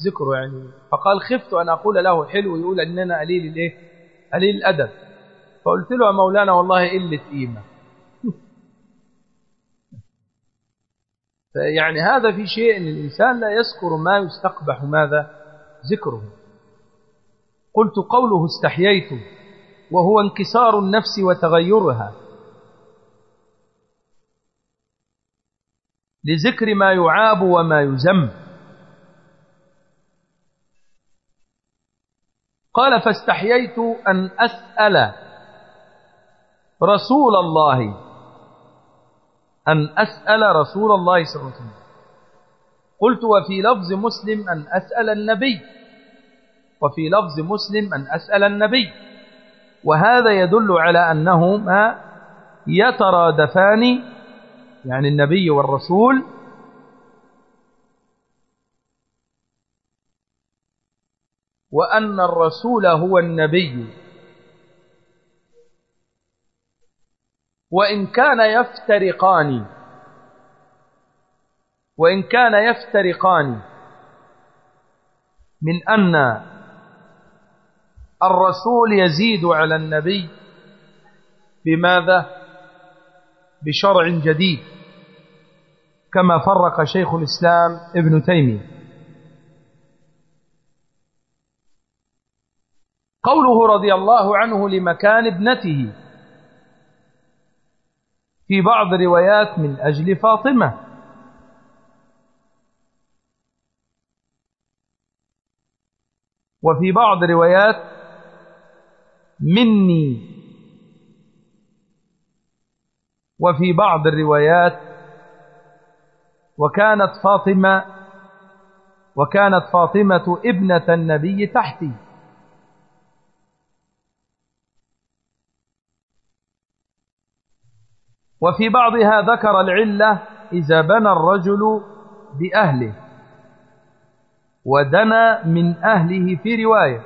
ذكره يعني. فقال خفت أن أقول له حلو يقول إننا قليل الإيه؟ قليل الأدب. فقلت له يا مولانا والله قلة قيمة. يعني هذا في شيء إن الإنسان لا يذكر ما يستقبح ماذا؟ ذكره. قلت قوله استحييت وهو انكسار النفس وتغيرها. لذكر ما يعاب وما يزم قال فاستحييت أن أسأل رسول الله أن أسأل رسول الله صلى الله عليه وسلم. قلت وفي لفظ مسلم أن أسأل النبي وفي لفظ مسلم أن أسأل النبي. وهذا يدل على أنهما يترادفان يعني النبي والرسول وأن الرسول هو النبي. وإن كان يفترقان. وإن كان يفترقان. من أن الرسول يزيد على النبي. بماذا؟ بشرع جديد. كما فرق شيخ الإسلام ابن تيمية. قوله رضي الله عنه لمكان ابنته. في بعض روايات من أجل فاطمة. وفي بعض روايات مني. وفي بعض الروايات وكانت فاطمة وكانت فاطمة ابنة النبي تحتي. وفي بعضها ذكر العلة إذا بنى الرجل بأهله ودنا من أهله في رواية.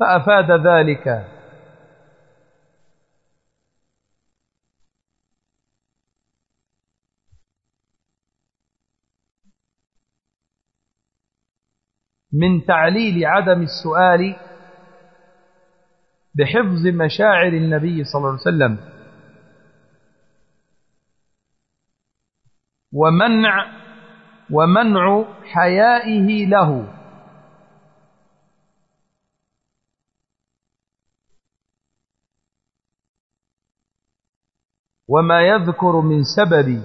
فأفاد ذلك. من تعليل عدم السؤال بحفظ مشاعر النبي صلى الله عليه وسلم. ومنع ومنع حيائه له. وما يذكر من سبب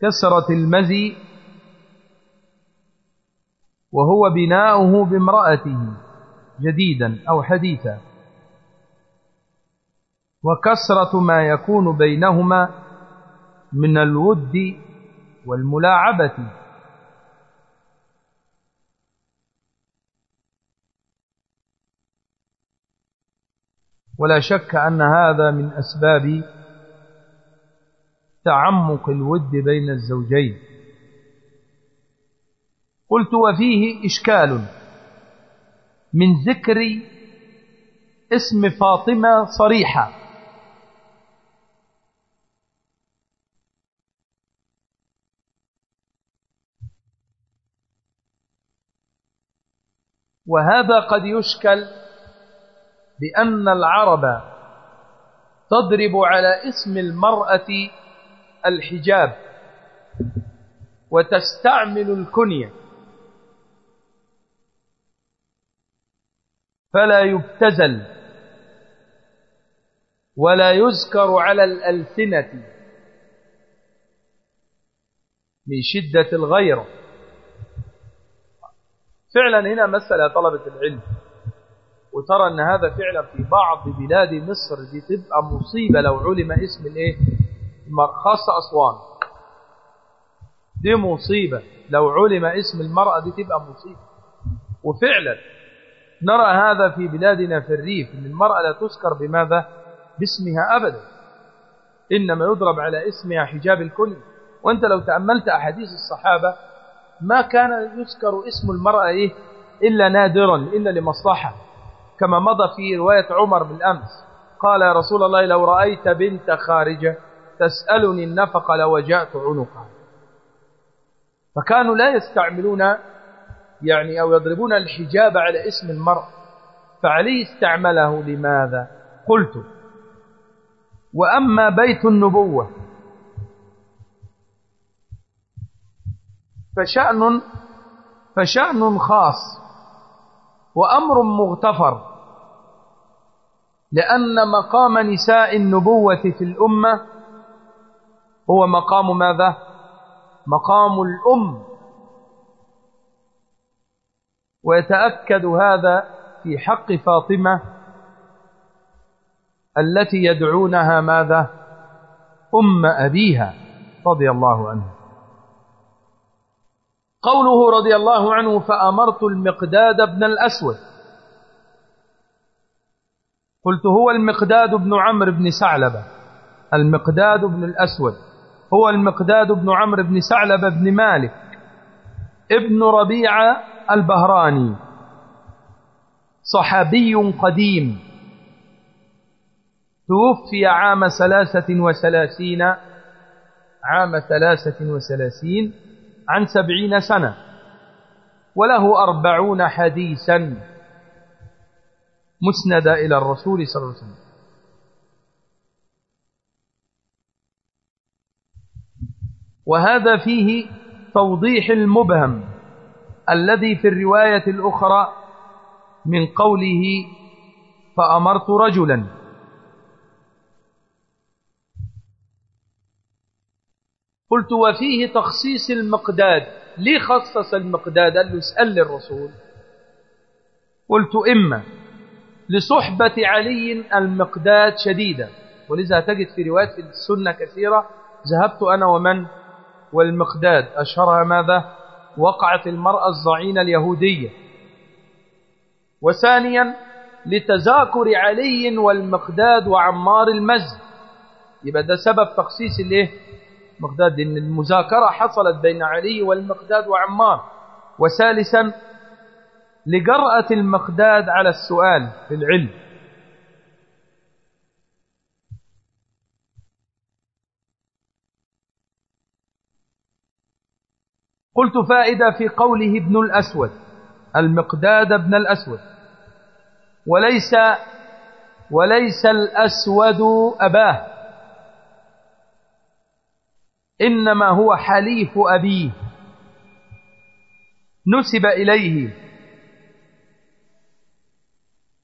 كسرة المزي وهو بناؤه بامرأته جديدا أو حديثا. وكسرة ما يكون بينهما من الود والملاعبة. ولا شك أن هذا من أسباب تعمق الود بين الزوجين. قلت وفيه إشكال من ذكر اسم فاطمة صريحة. وهذا قد يشكل بأن العرب تضرب على اسم المرأة الحجاب وتستعمل الكنية. فلا يبتزل ولا يذكر على الألسنة من شدة الغيرة. فعلا هنا مسألة طلبة العلم. وترى أن هذا فعلا في بعض بلاد مصر دي تبقى مصيبة لو علم اسم الإيه؟ خاصة أسوان. دي مصيبة. لو علم اسم المرأة دي تبقى مصيبة. وفعلا نرى هذا في بلادنا في الريف أن المرأة لا تذكر بماذا؟ باسمها أبدا. إنما يضرب على اسمها حجاب الكل. وأنت لو تأملت أحاديث الصحابة ما كان يذكر اسم المرأة إيه؟ إلا نادرا إلا لمصلحة. كما مضى في رواية عمر بالأمس. قال يا رسول الله لو رأيت بنت خارجة تسألني النفق لوجأت عنقها. فكانوا لا يستعملون يعني أو يضربون الحجاب على اسم المرء. فعليه استعمله لماذا؟ قلت وأما بيت النبوة فشأن فشأن خاص وأمر مغتفر لأن مقام نساء النبوة في الأمة هو مقام ماذا؟ مقام الأم. ويتأكد هذا في حق فاطمة التي يدعونها ماذا؟ أم أبيها رضي الله عنه قوله رضي الله عنه فأمرت المقداد بن الأسود. قلت هو المقداد بن عمرو بن ثعلبة. المقداد بن الأسود. هو المقداد بن عمرو بن ثعلبة بن مالك. ابن ربيعة البهراني. صحابي قديم. توفي عام ثلاثة وثلاثين عام ثلاثة وثلاثين عن سبعين سنة. وله أربعون حديثا. مسند إلى الرسول صلى الله عليه وسلم. وهذا فيه توضيح المبهم. الذي في الرواية الأخرى من قوله فأمرت رجلا. قلت وفيه تخصيص المقداد. ليه خصص المقداد؟ قال له اسأل الرسول قلت إما لصحبة علي المقداد شديدة ولذا تجد في روايات في السنة كثيرة ذهبت أنا ومن والمقداد. أشهرها ماذا؟ وقعت المرأة الضعينة اليهودية. وثانيا لتذاكر علي والمقداد وعمار المزد يبقى ده سبب تخصيص الايه؟ مقداد إن المذاكرة حصلت بين علي والمقداد وعمار. وثالثا لجرأة المقداد على السؤال في العلم. قلت فائدة في قوله ابن الأسود المقداد ابن الأسود. وليس وليس الأسود أباه. إنما هو حليف أبيه. نسب إليه.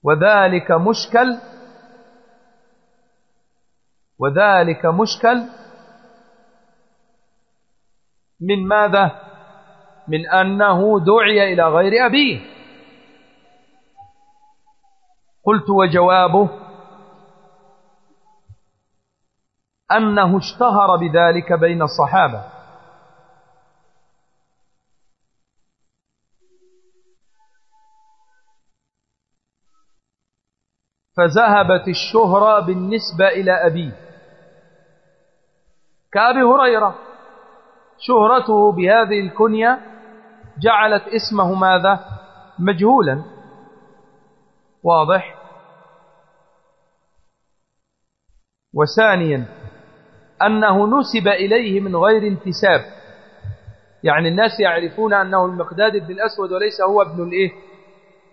وذلك مشكل وذلك مشكل. من ماذا؟ من أنه دعي إلى غير أبيه. قلت وجوابه أنه اشتهر بذلك بين الصحابة. فذهبت الشهرة بالنسبة إلى أبيه. كأبي هريرة شهرته بهذه الكنية جعلت اسمه ماذا؟ مجهولا. واضح؟ وثانيا أنه نسب إليه من غير انتساب. يعني الناس يعرفون أنه المقداد بن الأسود وليس هو ابن الإيه؟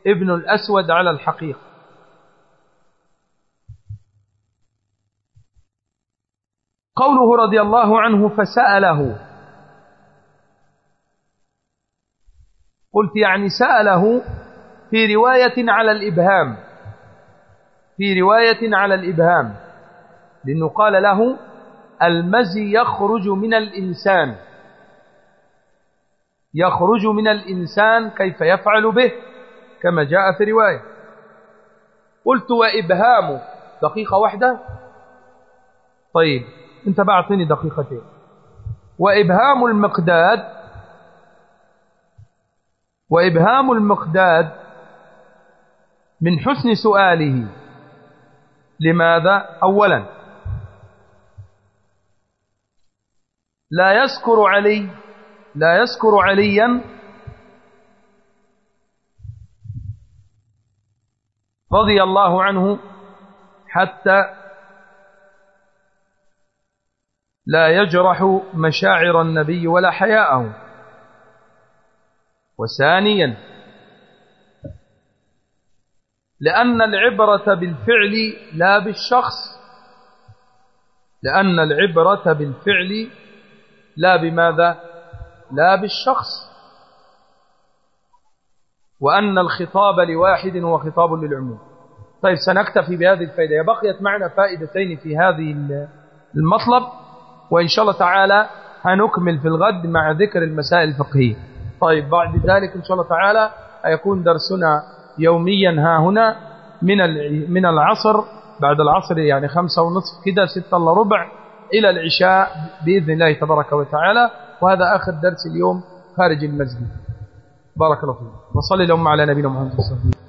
ابن الأسود على الحقيقة. قوله رضي الله عنه فسأله قلت يعني سأله في رواية على الإبهام. في رواية على الإبهام. لأنه قال له المزي يخرج من الإنسان. يخرج من الإنسان كيف يفعل به؟ كما جاء في رواية. قلت وإبهام. دقيقة واحدة. طيب انت بعطيني دقيقتين. وإبهام المقداد وإبهام المقداد من حسن سؤاله. لماذا؟ أولا لا يذكر علي لا يذكر عليا رضي الله عنه حتى لا يجرح مشاعر النبي ولا حياءه. وثانيا لأن العبرة بالفعل لا بالشخص لأن العبرة بالفعل لا بماذا؟ لا بالشخص. وأن الخطاب لواحد هو خطاب للعموم. طيب سنكتفي بهذه الفائدة. بقيت معنا فائدتين في هذه المطلب وإن شاء الله تعالى هنكمل في الغد مع ذكر المسائل الفقهية. طيب بعد ذلك إن شاء الله تعالى يكون درسنا يوميا ها هنا من من العصر بعد العصر يعني خمسة ونصف كده ستة إلا ربع إلى العشاء بإذن الله تبارك وتعالى. وهذا آخر درس اليوم خارج المسجد. بارك الله فيك. وصلي لهم على نبينا محمد صلى الله عليه وسلم.